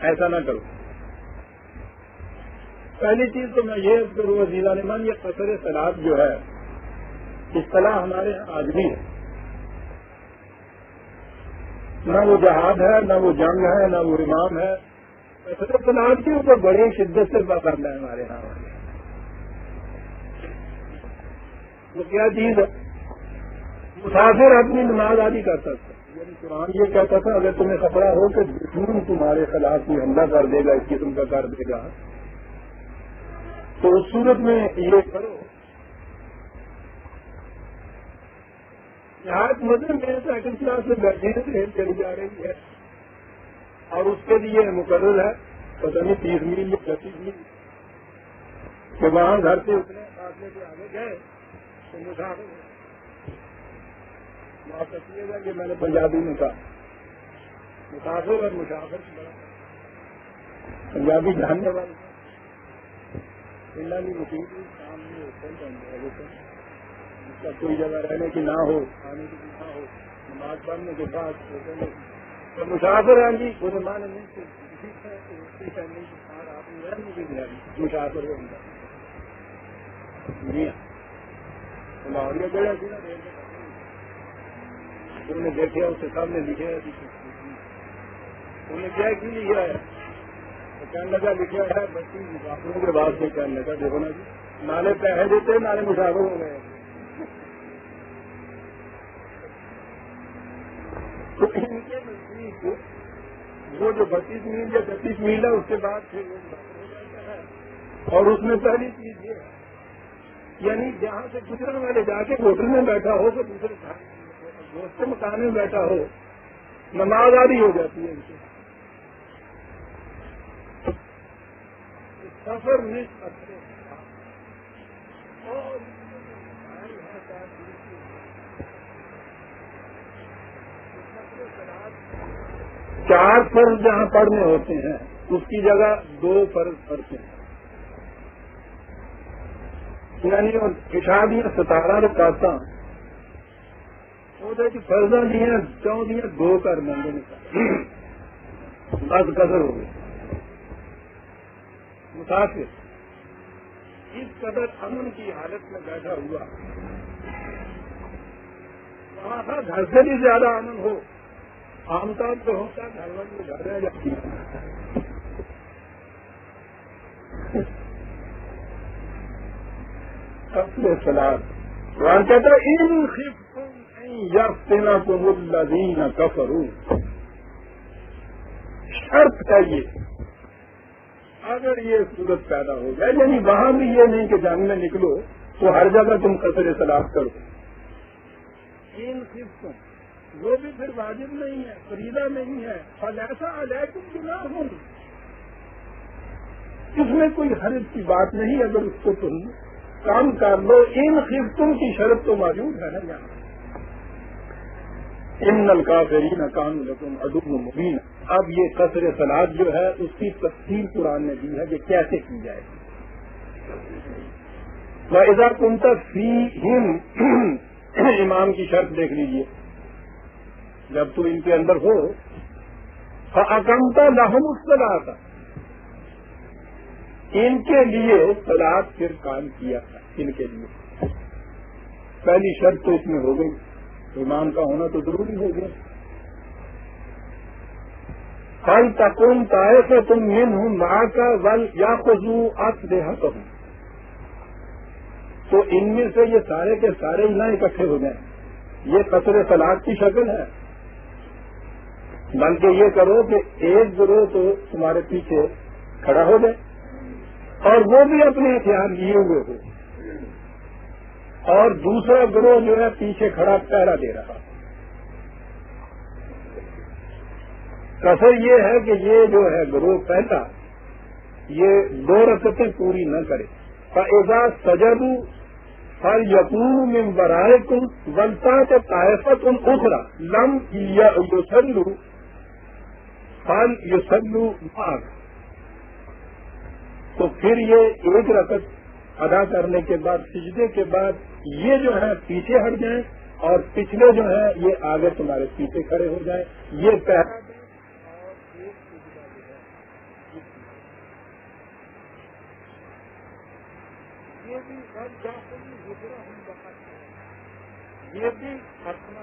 ایسا نہ کرو۔ پہلی چیز تو میں یہ کروں وزیر عالمان یہ قطر سلاد جو ہے اصطلاح ہمارے یہاں آج بھی ہے نہ وہ جہاد ہے، نہ وہ جنگ ہے، نہ وہ امام ہے۔ قطر سلاد کے اوپر بڑی شدت سے پسند ہے ہمارے یہاں والے وہ کیا چیز ہے؟ مسافر اپنی نماز آدھی کر سکتا یعنی قرآن یہ کہتا تھا، اگر تمہیں خطرہ ہو کہ دشمن تمہارے خلاف کوئی حملہ کر دے گا، اس قسم کا کر دے گا۔ تو اس صورت میں یہ کرو۔ یہاں مدد میں سیکنڈ کلاس میں بیٹھنے ٹرین چلی جا رہی ہے۔ اور اس کے لیے مقرر ہے، پتہ نہیں تیس میل یا پچیس میل۔ کہ وہاں گھر سے اتنے فاصلے سے آگے گئے۔ تو مسافر معاف رکھیے گا کہ میں نے پنجابی میں کہا۔ مسافر اور مسافر پنجابی جاننے والے اس کا کوئی جگہ رہنے کی نہ ہو کھانے کی نہ ہو۔ نماز پڑھنے کے بعد تو مسافر ہیں جی۔ وہ مان نہیں مسافر جی ہاں۔ لاہور نا انہوں نے دیکھا، اس کے سامنے لکھے انہوں نے کیا کی لکھا ہے کہنے لگا، لکھا ہے بچی مسافروں کے بعد سے کہنے لگا، دیکھو نا جی نالے پیسے دیتے، نالے مسافر ہو گئے۔ تو ان کے نزدیک وہ جو بتیس میل یا پچیس میل ہے، اس کے بعد پھر وہ مسافر ہو جاتا ہے اور اس میں پہلی چیز یہ ہے یعنی جہاں سے گزرنے والے جا کے ہوٹل میں بیٹھا ہو، تو دوسرے دوست مکان میں بیٹھا ہو، نماز آدھی ہو جاتی ہے ان سے سفر میں چار فرض جہاں پڑھنے ہوتے ہیں، اس کی جگہ دو فرض پڑھتے ہیں۔ یعنی کشادیاں ستارہ رکاتا وہ فرضاں دیا، چون دیا، دو کر منگے بس قدر ہو گئی۔ مسافر اس قدر امن کی حالت میں بیٹھا ہوا۔ وہاں تھا گھر سے بھی زیادہ امن ہو۔ عام طور پہ ہوتا گھر والوں میں گھر رہ جاتی سلاد۔ قرآن کہتا ہے، ان یفتنا کو مدین کفرو شرط ہے یہ۔ اگر یہ صورت پیدا ہو جائے یعنی وہاں بھی یہ نہیں کہ جنگ میں نکلو تو ہر جگہ تم قطر سلاد کرو۔ ان خفتوں وہ بھی پھر واجب نہیں ہے فریدہ نہیں ہے۔ اور ایسا علیکم گناہ ہوں اس میں کوئی حرض کی بات نہیں اگر اس کو تم کام کر لو ان خفتوں کی شرط تو موجود ہے نا یہاں۔ ان نل کا فرین کام لکم ادب مبین۔ اب یہ قصر سلاد جو ہے، اس کی تفصیل قرآن نے دی ہے کہ کیسے کی جائے گی۔ ادا کنتا فی ہم امام کی شرط دیکھ لیجیے۔ جب تو ان کے اندر ہو اکمتا لاہم اس کا ان کے لیے سلاد پھر کام کیا تھا، ان کے لیے۔ پہلی شرط تو اس میں ہو گئی۔ امام کا ہونا تو ضروری ہو گیا۔ پھل تکون تائے سے تم من ہوں ماں کا ول یا خزو ات دیہات تو ان میں سے یہ سارے کے سارے نہ اکٹھے ہو جائیں. یہ قطر سلاد کی شکل ہے. بلکہ یہ کرو کہ ایک گروہ تو تمہارے پیچھے کھڑا ہو جائے اور وہ بھی اپنے ہتھیار لیے ہوئے ہو اور دوسرا گروہ جو ہے پیچھے کھڑا پہرا دے رہا کثر یہ ہے کہ یہ جو ہے گروہ پہلا یہ دو رکتیں پوری نہ کرے۔ فضا سجب فل یقون میں برائے تم بنتا تو تائفت تم اترا لم یوسلو فل یوسلو ماغ تو پھر یہ ایک رقط ادا کرنے کے بعد، سجدے کے بعد یہ جو ہے پیچھے ہٹ جائیں اور پچھلے جو ہے یہ آگے تمہارے پیچھے کھڑے ہو جائیں۔ یہ پہلا یہ بھی اپنا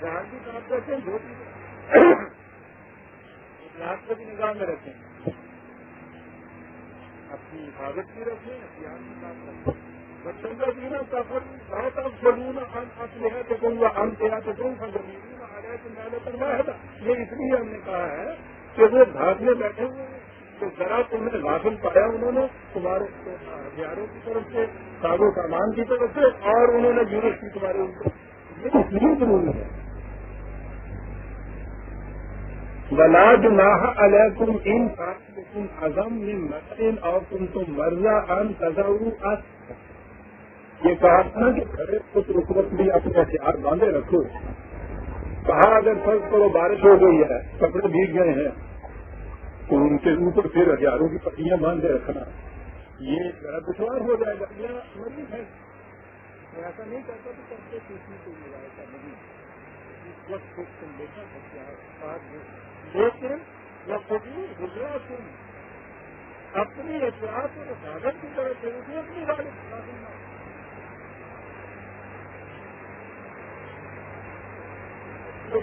ذہن بھی طرف رکھیں جو کو بھی۔ نگاہ میں رکھیں۔ اپنی حفاظت بھی رکھیں احتیاط بھی کام رکھیں۔ بچوں کا جینا سفر بہت اب سلون اصل ہے تو کہوں گا ہم کیا تو کہوں گا زمین میں آ جائے تو میں نے کرنا یہ اس لیے ہم نے کہا ہے کہ وہ بھاگ میں بیٹھے ہوئے ہیں۔ تو ذرا تم نے پایا انہوں نے تمہارے ہتھیاروں کی طرف سے، ساگو سامان کی طرف سے، اور انہوں نے یونٹ کی تمہارے اوپر یہ ضروری ہے۔ بلا جناح علیکم ان تم ازم مسئل اور تم تو مرزا ان سزا یہ کہا تھا کہ گھر کچھ رکوت بھی اپنے ہتھیار باندھے رکھو۔ کہا اگر فرض کرو بارش ہو گئی ہے، کپڑے بھیگ گئے ہیں۔ تو ان کے اوپر پھر ہتھیاروں کی پٹیاں باندھے رکھنا۔ یہ ذرا دشوار ہو جائے گا۔ یہ مریض ہے۔ ایسا نہیں کرتا تو کرتے سوچنے کو ملا ایسا نہیں اس وقت خود تم دیکھا ہتھیار لیکن یا خود گزرا تم اپنی احتیاط اور حفاظت کی طرف سے اپنی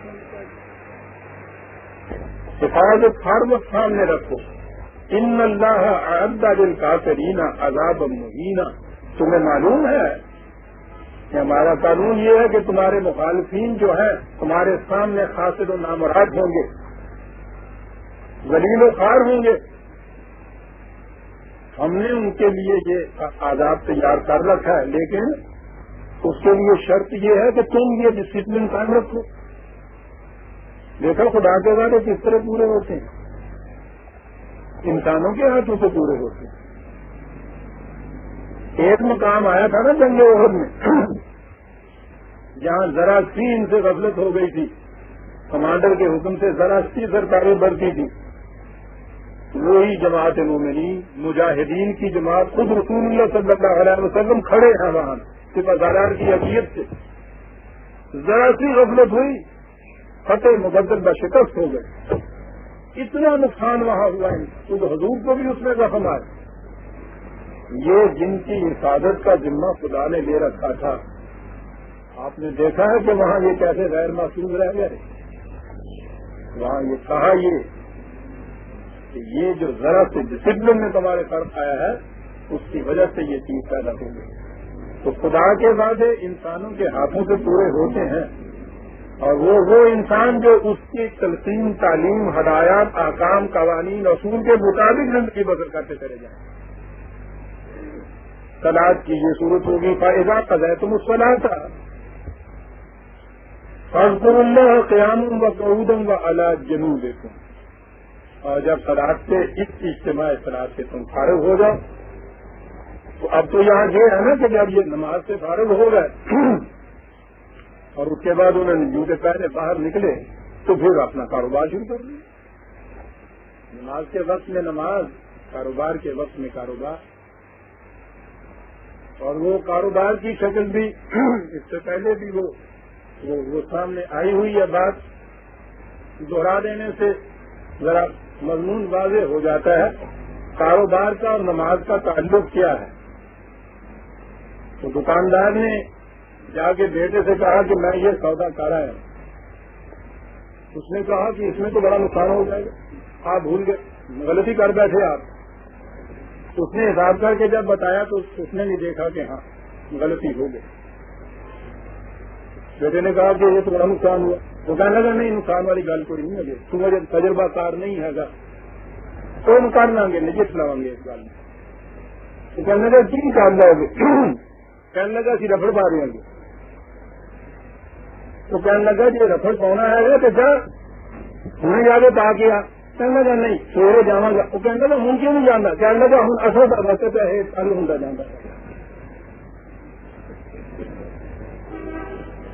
گاڑی حفاظت ہر سامنے رکھو۔ ان اللہ ادا دل کا عذاب مہینہ تمہیں معلوم ہے؟ کہ ہمارا قانون یہ ہے کہ تمہارے مخالفین جو ہے تمہارے سامنے خاصر و نامراد ہوں گے۔ غلیل و خار ہوں گے۔ ہم نے ان کے لیے یہ آزاد تیار کر رکھا ہے، لیکن اس کے لیے شرط یہ ہے کہ تم یہ ڈسپلن قائم رکھو۔ دیکھو خدا کے بعد کس طرح پورے ہوتے ہیں؟ انسانوں کے ہاتھوں سے پورے ہوتے ہیں۔ ایک مقام آیا تھا نا جنگ عہد میں، جہاں ذرا سی ان سے غفلت ہو گئی تھی۔ کمانڈر کے حکم سے ذرا سی سرکاریں بڑھتی تھی وہی جماعت مومنی مجاہدین کی جماعت، خود رسول اللہ صلی اللہ علیہ وسلم کھڑے ہیں وہاں سپاسالار کی حقیقت سے۔ ذرا سی غفلت ہوئی۔ فتح مقدر کا شکست ہو گئے۔ اتنا نقصان وہاں ہوا ہے۔ خود حضور کو بھی اس میں زخم آئے۔ یہ جن کی حفاظت کا ذمہ خدا نے لے رکھا تھا۔ آپ نے دیکھا ہے کہ وہاں یہ کیسے غیر محسوس رہ گئے۔ وہاں یہ کہا یہ کہ یہ جو ذرا سے ڈسپلن میں تمہارے فرق آیا ہے، اس کی وجہ سے یہ چیز پیدا ہو گئی۔ تو خدا کے بعد انسانوں کے ہاتھوں سے پورے ہوتے ہیں۔ اور وہ وہ انسان جو اس کی تلقین، تعلیم، ہدایات، آکام، قوانین، اصول کے مطابق زندگی بسر کرتے چلے جائیں۔ تلاش کی یہ صورت ہوگی فائدہ قزہ تو مسئلہ تھا فضر اللہ قیام و قعودم و اللہ جنو دیکھوں اور جب سلاد سے اس اجتماع سلاد سے تم فارغ ہو جاؤ، تو اب تو یہاں یہ ہے نا کہ جب یہ نماز سے فارغ ہو گئے اور اس کے بعد انہوں نے جوتے پہلے باہر نکلے تو پھر اپنا کاروبار شروع کر دیا۔ نماز کے وقت میں نماز، کاروبار کے وقت میں کاروبار۔ اور وہ کاروبار کی شکل بھی <clears throat> اس سے پہلے بھی وہ وہ سامنے آئی ہوئی ہے بات۔ دوہرا دینے سے ذرا مضمون واضح ہو جاتا ہے۔ کاروبار کا اور نماز کا تعلق کیا ہے؟ تو دکاندار نے جا کے بیٹے سے کہا کہ میں یہ سودا کرا ہے اس نے کہا کہ اس میں تو بڑا نقصان ہو جائے گا۔ آپ بھول گئے۔ غلطی کر بیٹھے آپ۔ اس نے حساب کر کے جب بتایا تو اس نے بھی دیکھا کہ ہاں غلطی ہو گئی۔ بیٹے نے کہا کہ یہ تو بڑا نقصان ہوا۔ وہ کہنے لگا، نہیں، نقصان والی گل کوئی نہیں ہے تمہیں تجربہ کار نہیں ہے گا تو ہم کر لیں گے نہیں چلاو گے اس گل میں۔ کہنے لگا کی کر لو گے کہنے لگا سی رفڑ پا رہے ہیں تو کہنے لگا جی رفڑ پاؤنا ہے تو جا۔ ہوں جا کے پا کیا۔ کہنے لگا نہیں، سویرے جا گا۔ وہ کہنے لگا ہوں کیوں نہیں جانا کہنے لگا ہوں اصل وقت پہ کل ہوں جانا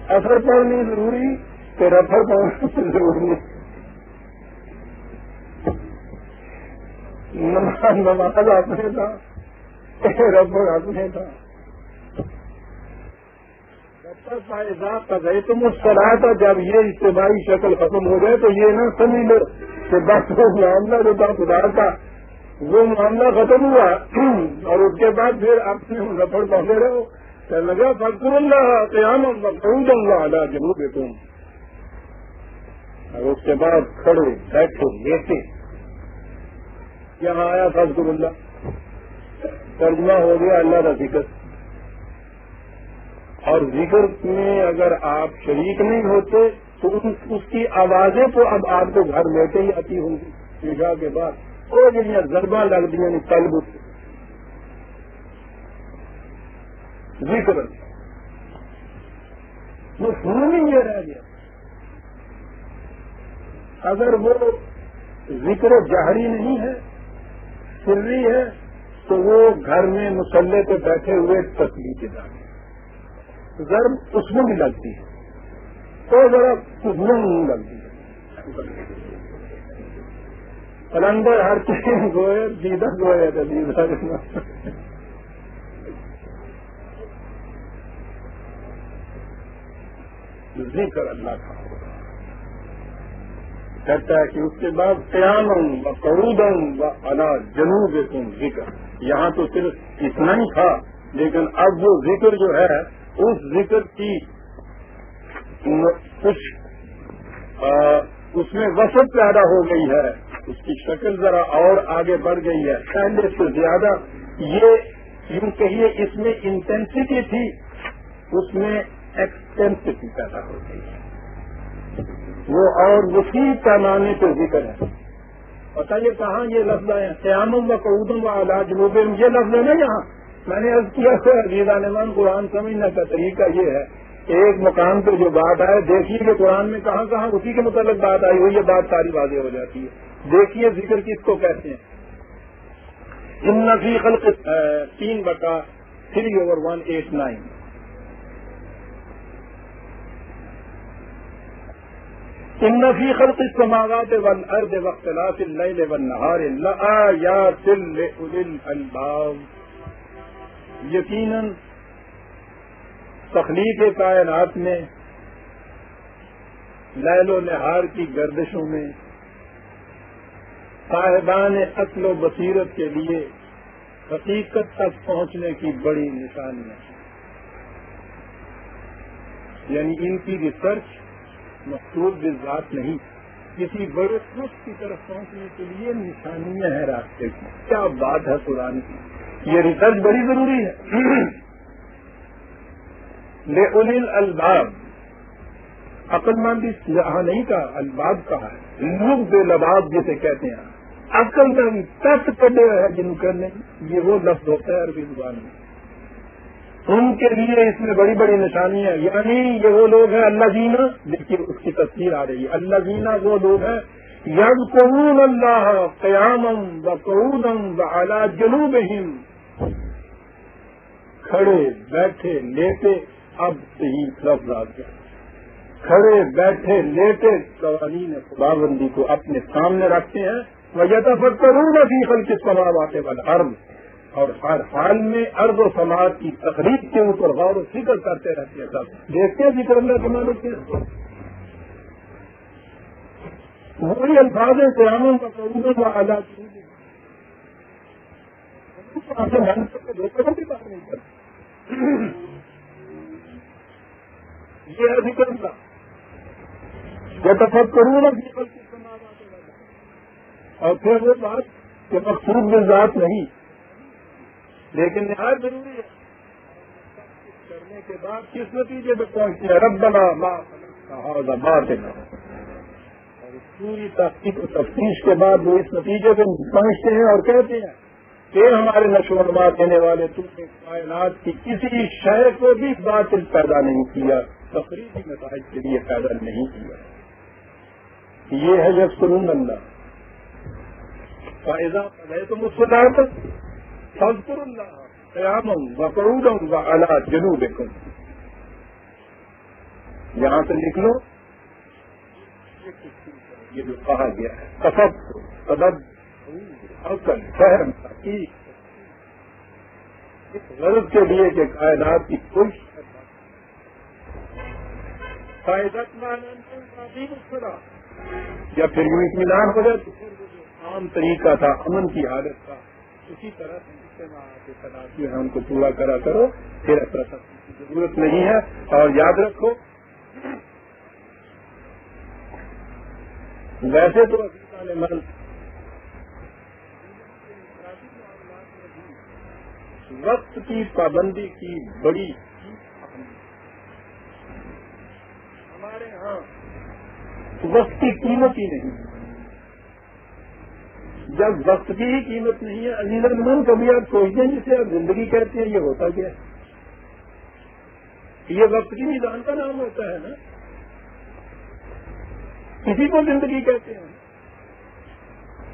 اثر پڑنی ضروری۔ کہ رفر پڑنا ضروری۔ نماز نماز اپنے تھا۔ رفر اپنے تھا۔ تم اس طرح تھا جب یہ اجتماعی شکل ختم ہو گئے تو یہ نہ سمجھ لو کہ بس وہ معاملہ جو تھا، خدا کا، وہ معاملہ ختم ہوا۔ اور اس کے بعد پھر اپنے رفڑ پہنچے رہے ہو لگا فکر اللہ قیام مقصود اللہ ادا جنوب تم اور اس کے بعد کھڑے بیٹھے لیتے یہاں آیا فضر اللہ۔ ترجمہ ہو گیا، اللہ کا ذکر۔ اور ذکر میں اگر آپ شریک نہیں ہوتے تو اس کی آوازیں تو اب آپ کو گھر لیتے ہی آتی ہوں گی۔ عشا کے بعد وہ جنیا ضربہ لگ دیا کلب یعنی ذکر۔ وہ شروع میں یہ رہ گیا۔ اگر وہ ذکر جہری نہیں ہے، سری ہے، تو وہ گھر میں مسلح پہ بیٹھے ہوئے تکلیف کے جانے ضرب اس میں بھی لگتی ہے۔ تو ذرا اس میں نہیں لگتی۔ ہے کلندر ہر چیز گوئے دیدہ گوئے تھا دیدہ ذکر اللہ کا۔ ہوگا کہتا ہے کہ اس کے بعد قیامم و قرودم و الا جنوب تم ذکر۔ یہاں تو صرف اتنا ہی تھا، لیکن اب وہ ذکر جو ہے اس ذکر کی کچھ اس میں وسط پیدا ہو گئی ہے۔ اس کی شکل ذرا اور آگے بڑھ گئی ہے۔ پہلے سے زیادہ یہ یوں کہیے، اس میں انٹینسٹی تھی، اس میں ایکسٹینسٹی پیدا ہو گئی ہے۔ وہ اور وسیع پیمانے پہ ذکر ہے۔ بتائیے کہاں یہ لفظ ہے قیام و قعودم و علاج جنوب یہ لفظ ہے نا یہاں۔ میں نے عرض کیا ہے عزیز عالمان قرآن سمجھنے کا طریقہ یہ ہے ایک مقام پہ جو بات آئے، دیکھیے کہ قرآن میں کہاں کہاں اسی کے متعلق بات آئی ہوئی یہ بات ساری واضح ہو جاتی ہے۔ دیکھیے ذکر کس کو کہتے ہیں۔ ان نفی خلق تین بٹا three over one eight nine ان نفی خلق السماوات والارض واختلاف الليل والنهار لآيات لأولي الألباب۔ یقیناً تخلیق کائنات میں، لیل و نہار کی گردشوں میں، صاحبان عقل و بصیرت کے لیے حقیقت تک پہنچنے کی بڑی نشانیاں یعنی ان کی ریسرچ مقصود ذات نہیں، کسی بڑے سوچ کی طرف پہنچنے کے لیے نشانیاں ہیں راستے کی۔ کیا بات ہے قرآن کی؟ یہ ریسرچ بڑی ضروری ہے۔ لے انل الباب۔ عقل مندی یہاں نہیں کہا، الباب کہا ہے۔ لوگ بے لباب جسے کہتے ہیں، عقل میں تخت کٹے ہے جن کرنے یہ وہ لفظ ہوتا ہے عربی زبان میں۔ ان کے لیے اس میں بڑی بڑی نشانیاں یعنی یہ وہ لوگ ہیں، اللہ جینا جس اس کی تصویر آ رہی ہے۔ اللہ جینا وہ لوگ ہیں۔ یگ قرون اللہ قیامم و قعودم و اعلی جنوب کھڑے بیٹھے لیتے اب صحیح لفظ آ گیا کھڑے بیٹھے لیتے قوانین خداوندی کو اپنے سامنے رکھتے ہیں۔ وہ یتفکرون فی خلق السماوات والارض اور ہر حال میں ارض و سماج کی تقریب کے اوپر غور و فکر کرتے رہتے ہیں سب۔ دیکھتے ہیں جی ذکر اللہ کے مالک کے۔ وہی الفاظ قیاموں کا قرون کا آزاد یہ ہے ذکر اللہ یہ کروں نا اور پھر وہ بات کہ مقصود میں ذات نہیں۔ لیکن نہایت ضروری ہے۔ کرنے کے بعد کس نتیجے پہ پہنچتے ہیں؟ رب بنا بات اور پوری تحقیق و تفتیش کے بعد وہ اس نتیجے پہ پہنچتے ہیں اور کہتے ہیں۔ کہ ہمارے نشو نما دینے والے تم نے کائنات کی کسی شہر کو بھی باطل پیدا نہیں کیا تقریبی نتائج کے لیے پیدا نہیں کیا۔ یہ ہے جب سرون اللہ۔ فائدہ پڑے تو مسکرات فضر اللہ قیام بقرود اللہ جنوب یہاں سے لکھ لو یہ جو کہا گیا ہے کسب اصل فہم اس غرض کے لیے کہ کائنات کی کوئی فائدت یا پھر یوں اطمینان ہو جائے عام طریقہ تھا امن کی حالت تھا اسی طرح سے ہم کو پورا کرا کرو پھر ایسا کی ضرورت نہیں ہے۔ اور یاد رکھو ویسے تو من وقت کی پابندی کی بڑی۔ ہمارے ہاں۔ وقت کی قیمت ہی نہیں۔ جب وقت کی ہی قیمت نہیں ہے علی من کبھی آپ سوچتے ہیں جسے آپ زندگی کہتے ہیں یہ ہوتا کیا ہے؟ یہ وقت کی میدان کا نام ہوتا ہے نا۔ کسی کو زندگی کہتے ہیں۔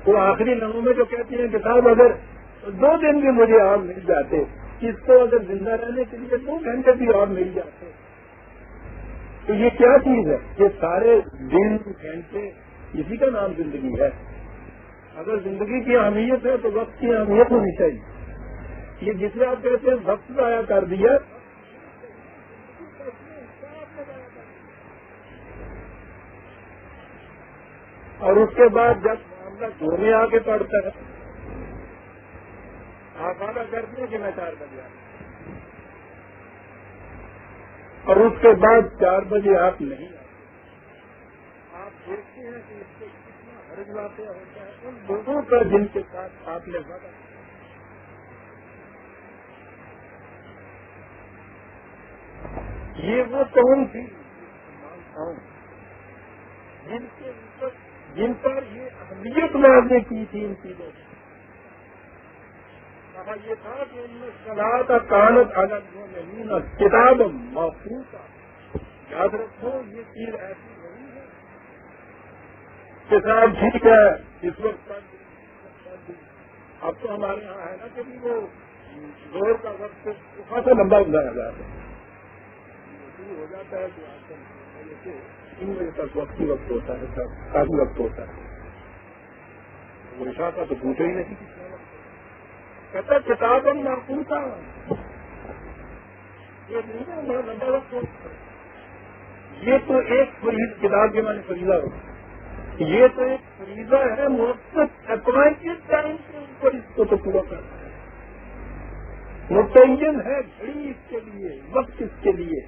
تو آخری لمحوں میں جو کہتے ہیں کہ صاحب اگر دو دن بھی مجھے اور مل جاتے۔ اس کو اگر زندہ رہنے کے لیے دو گھنٹے بھی اور مل جاتے۔ تو یہ کیا چیز ہے؟ یہ سارے دن، گھنٹے، اسی کا نام زندگی ہے۔ اگر زندگی کی اہمیت ہے تو وقت کی اہمیت ہونی چاہیے۔ یہ جس آپ کہتے ہیں وقت ضائع کر دیا، اور اس کے بعد جب معاملہ دھونے آ کے پڑتا ہے آپ آدھا کرتے ہیں کہ میں چار بجے اور اس کے بعد چار بجے آپ نہیں آتے۔ آپ دیکھتے ہیں کہ اس سے کتنا حرج واقع ہوتا ہے ان لوگوں کا جن کے ساتھ آپ نے وعدہ یہ وہ کون تھی جن کے اوپر جن پر یہ اہمیت مارنے کی تھی ان چیزوں کی یہ تھا کہ ان میں کا کانت الگ کتاب محفوظ یاد رکھو یہ چیز ایسی نہیں ہے کتاب ٹھیک ہے اس وقت اب تو ہمارے یہاں ہے نا کہ وہ زور کا وقت خاصا لمبا گزارا جاتا ہے ہو جاتا ہے کہ آج کل تین بجے تک وقت ہی وقت ہوتا ہے کافی وقت ہوتا ہے کا تو پوچھے ہی نہیں کہتا کتاب ہم پوچھا یہ نہیں لمبا وقت یہ تو ایک فریض کتاب کے معنی فریضہ ہوتا ہے یہ تو ایک فریضہ ہے مفت اپوائنٹڈ ٹائم کے اوپر اس کو تو پورا کرنا ہے۔ متعین ہے گھڑی اس کے لیے، وقت اس کے لیے۔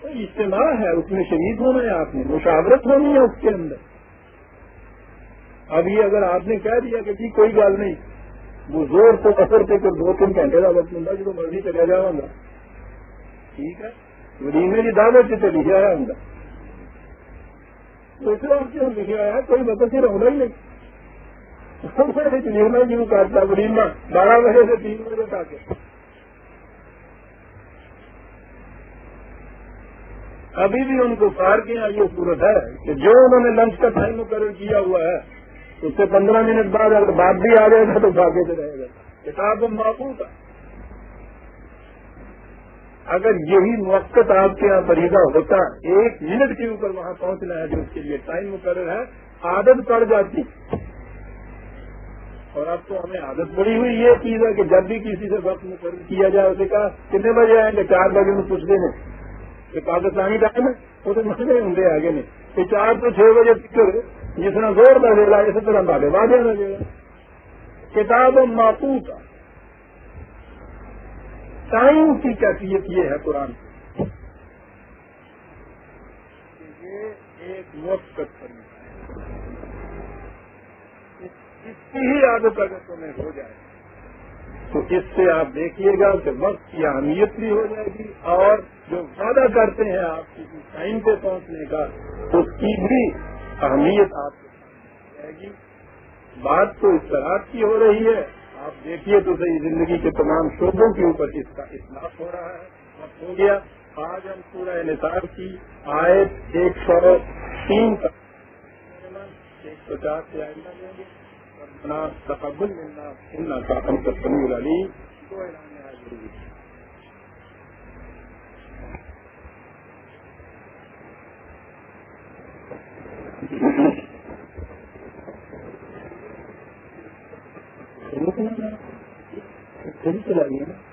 تو اجتماع ہے، اس میں شہید ہونا ہے آپ نے، مشاورت ہونی ہے اس کے اندر۔ اب یہ اگر آپ نے کہہ دیا کہ جی کوئی گل نہیں۔ وہ زور تو اثر پہ کر دو تین گھنٹے کا وقت ملتا جب مرضی چلے جاؤں گا ٹھیک ہے۔ مدینے کی دعوت سے لکھا ہے اندر دوسرا کیوں لکھا ہے کوئی مدد سے رہنا ہی نہیں۔ لکھنا کیوں کرتا مدینہ بارہ بجے سے تین بجے تک ابھی بھی ان کو پار کے یہاں یہ صورت ہے کہ جو انہوں نے لنچ کا ٹائم مقرر کیا ہوا ہے اس سے پندرہ منٹ بعد اگر بات بھی آ جائے گا تو بھاگے سے رہے گا۔ کتاب معقول کا اگر یہی موقع آپ کے یہاں فریضہ ہوتا، ایک منٹ کے اوپر وہاں پہنچنا ہے جو اس کے لیے ٹائم مقرر ہے، عادت پڑ جاتی۔ اور اب تو ہمیں عادت پڑی ہوئی یہ چیز ہے کہ جب بھی کسی سے وقت مقرر کیا جائے اسے کہا، کتنے بجے آئیں گے؟ چار بجے میں پوچھ دیں کہ پاکستانی ٹائم ہے، وہ تو مسئلے ہوں گے آگے نہیں کہ چار تو چھ بجے فکر جتنا زور نہ دے گا اسے تو لمبا دے، واضح نہ دے۔ گا کتاب ماتو کا ٹائم کی کیفیت یہ ہے قرآن کی۔ یہ ایک موقف کرنا اس کی ہی عادت اگر تمہیں ہو جائے۔ تو اس سے آپ دیکھیے گا کہ وقت کی اہمیت بھی ہو جائے گی اور جو وعدہ کرتے ہیں آپ کی ٹائم پہ پہنچنے کا، اس کی بھی اہمیت آپ کو جائے گی۔ بات تو اس طرح کی ہو رہی ہے، آپ دیکھیے تو صحیح زندگی کے تمام شعبوں کے اوپر اس کا اطلاق ہو رہا ہے۔ اب ہو گیا، آج ہم پورا نثار کی آئے ایک سو تین تک ایک سو چار سے آئندہ لیں گے۔ تقبل ملنا سننا کا ہم سب سمی علی کو اعلان ہے <laughs> چلا گیا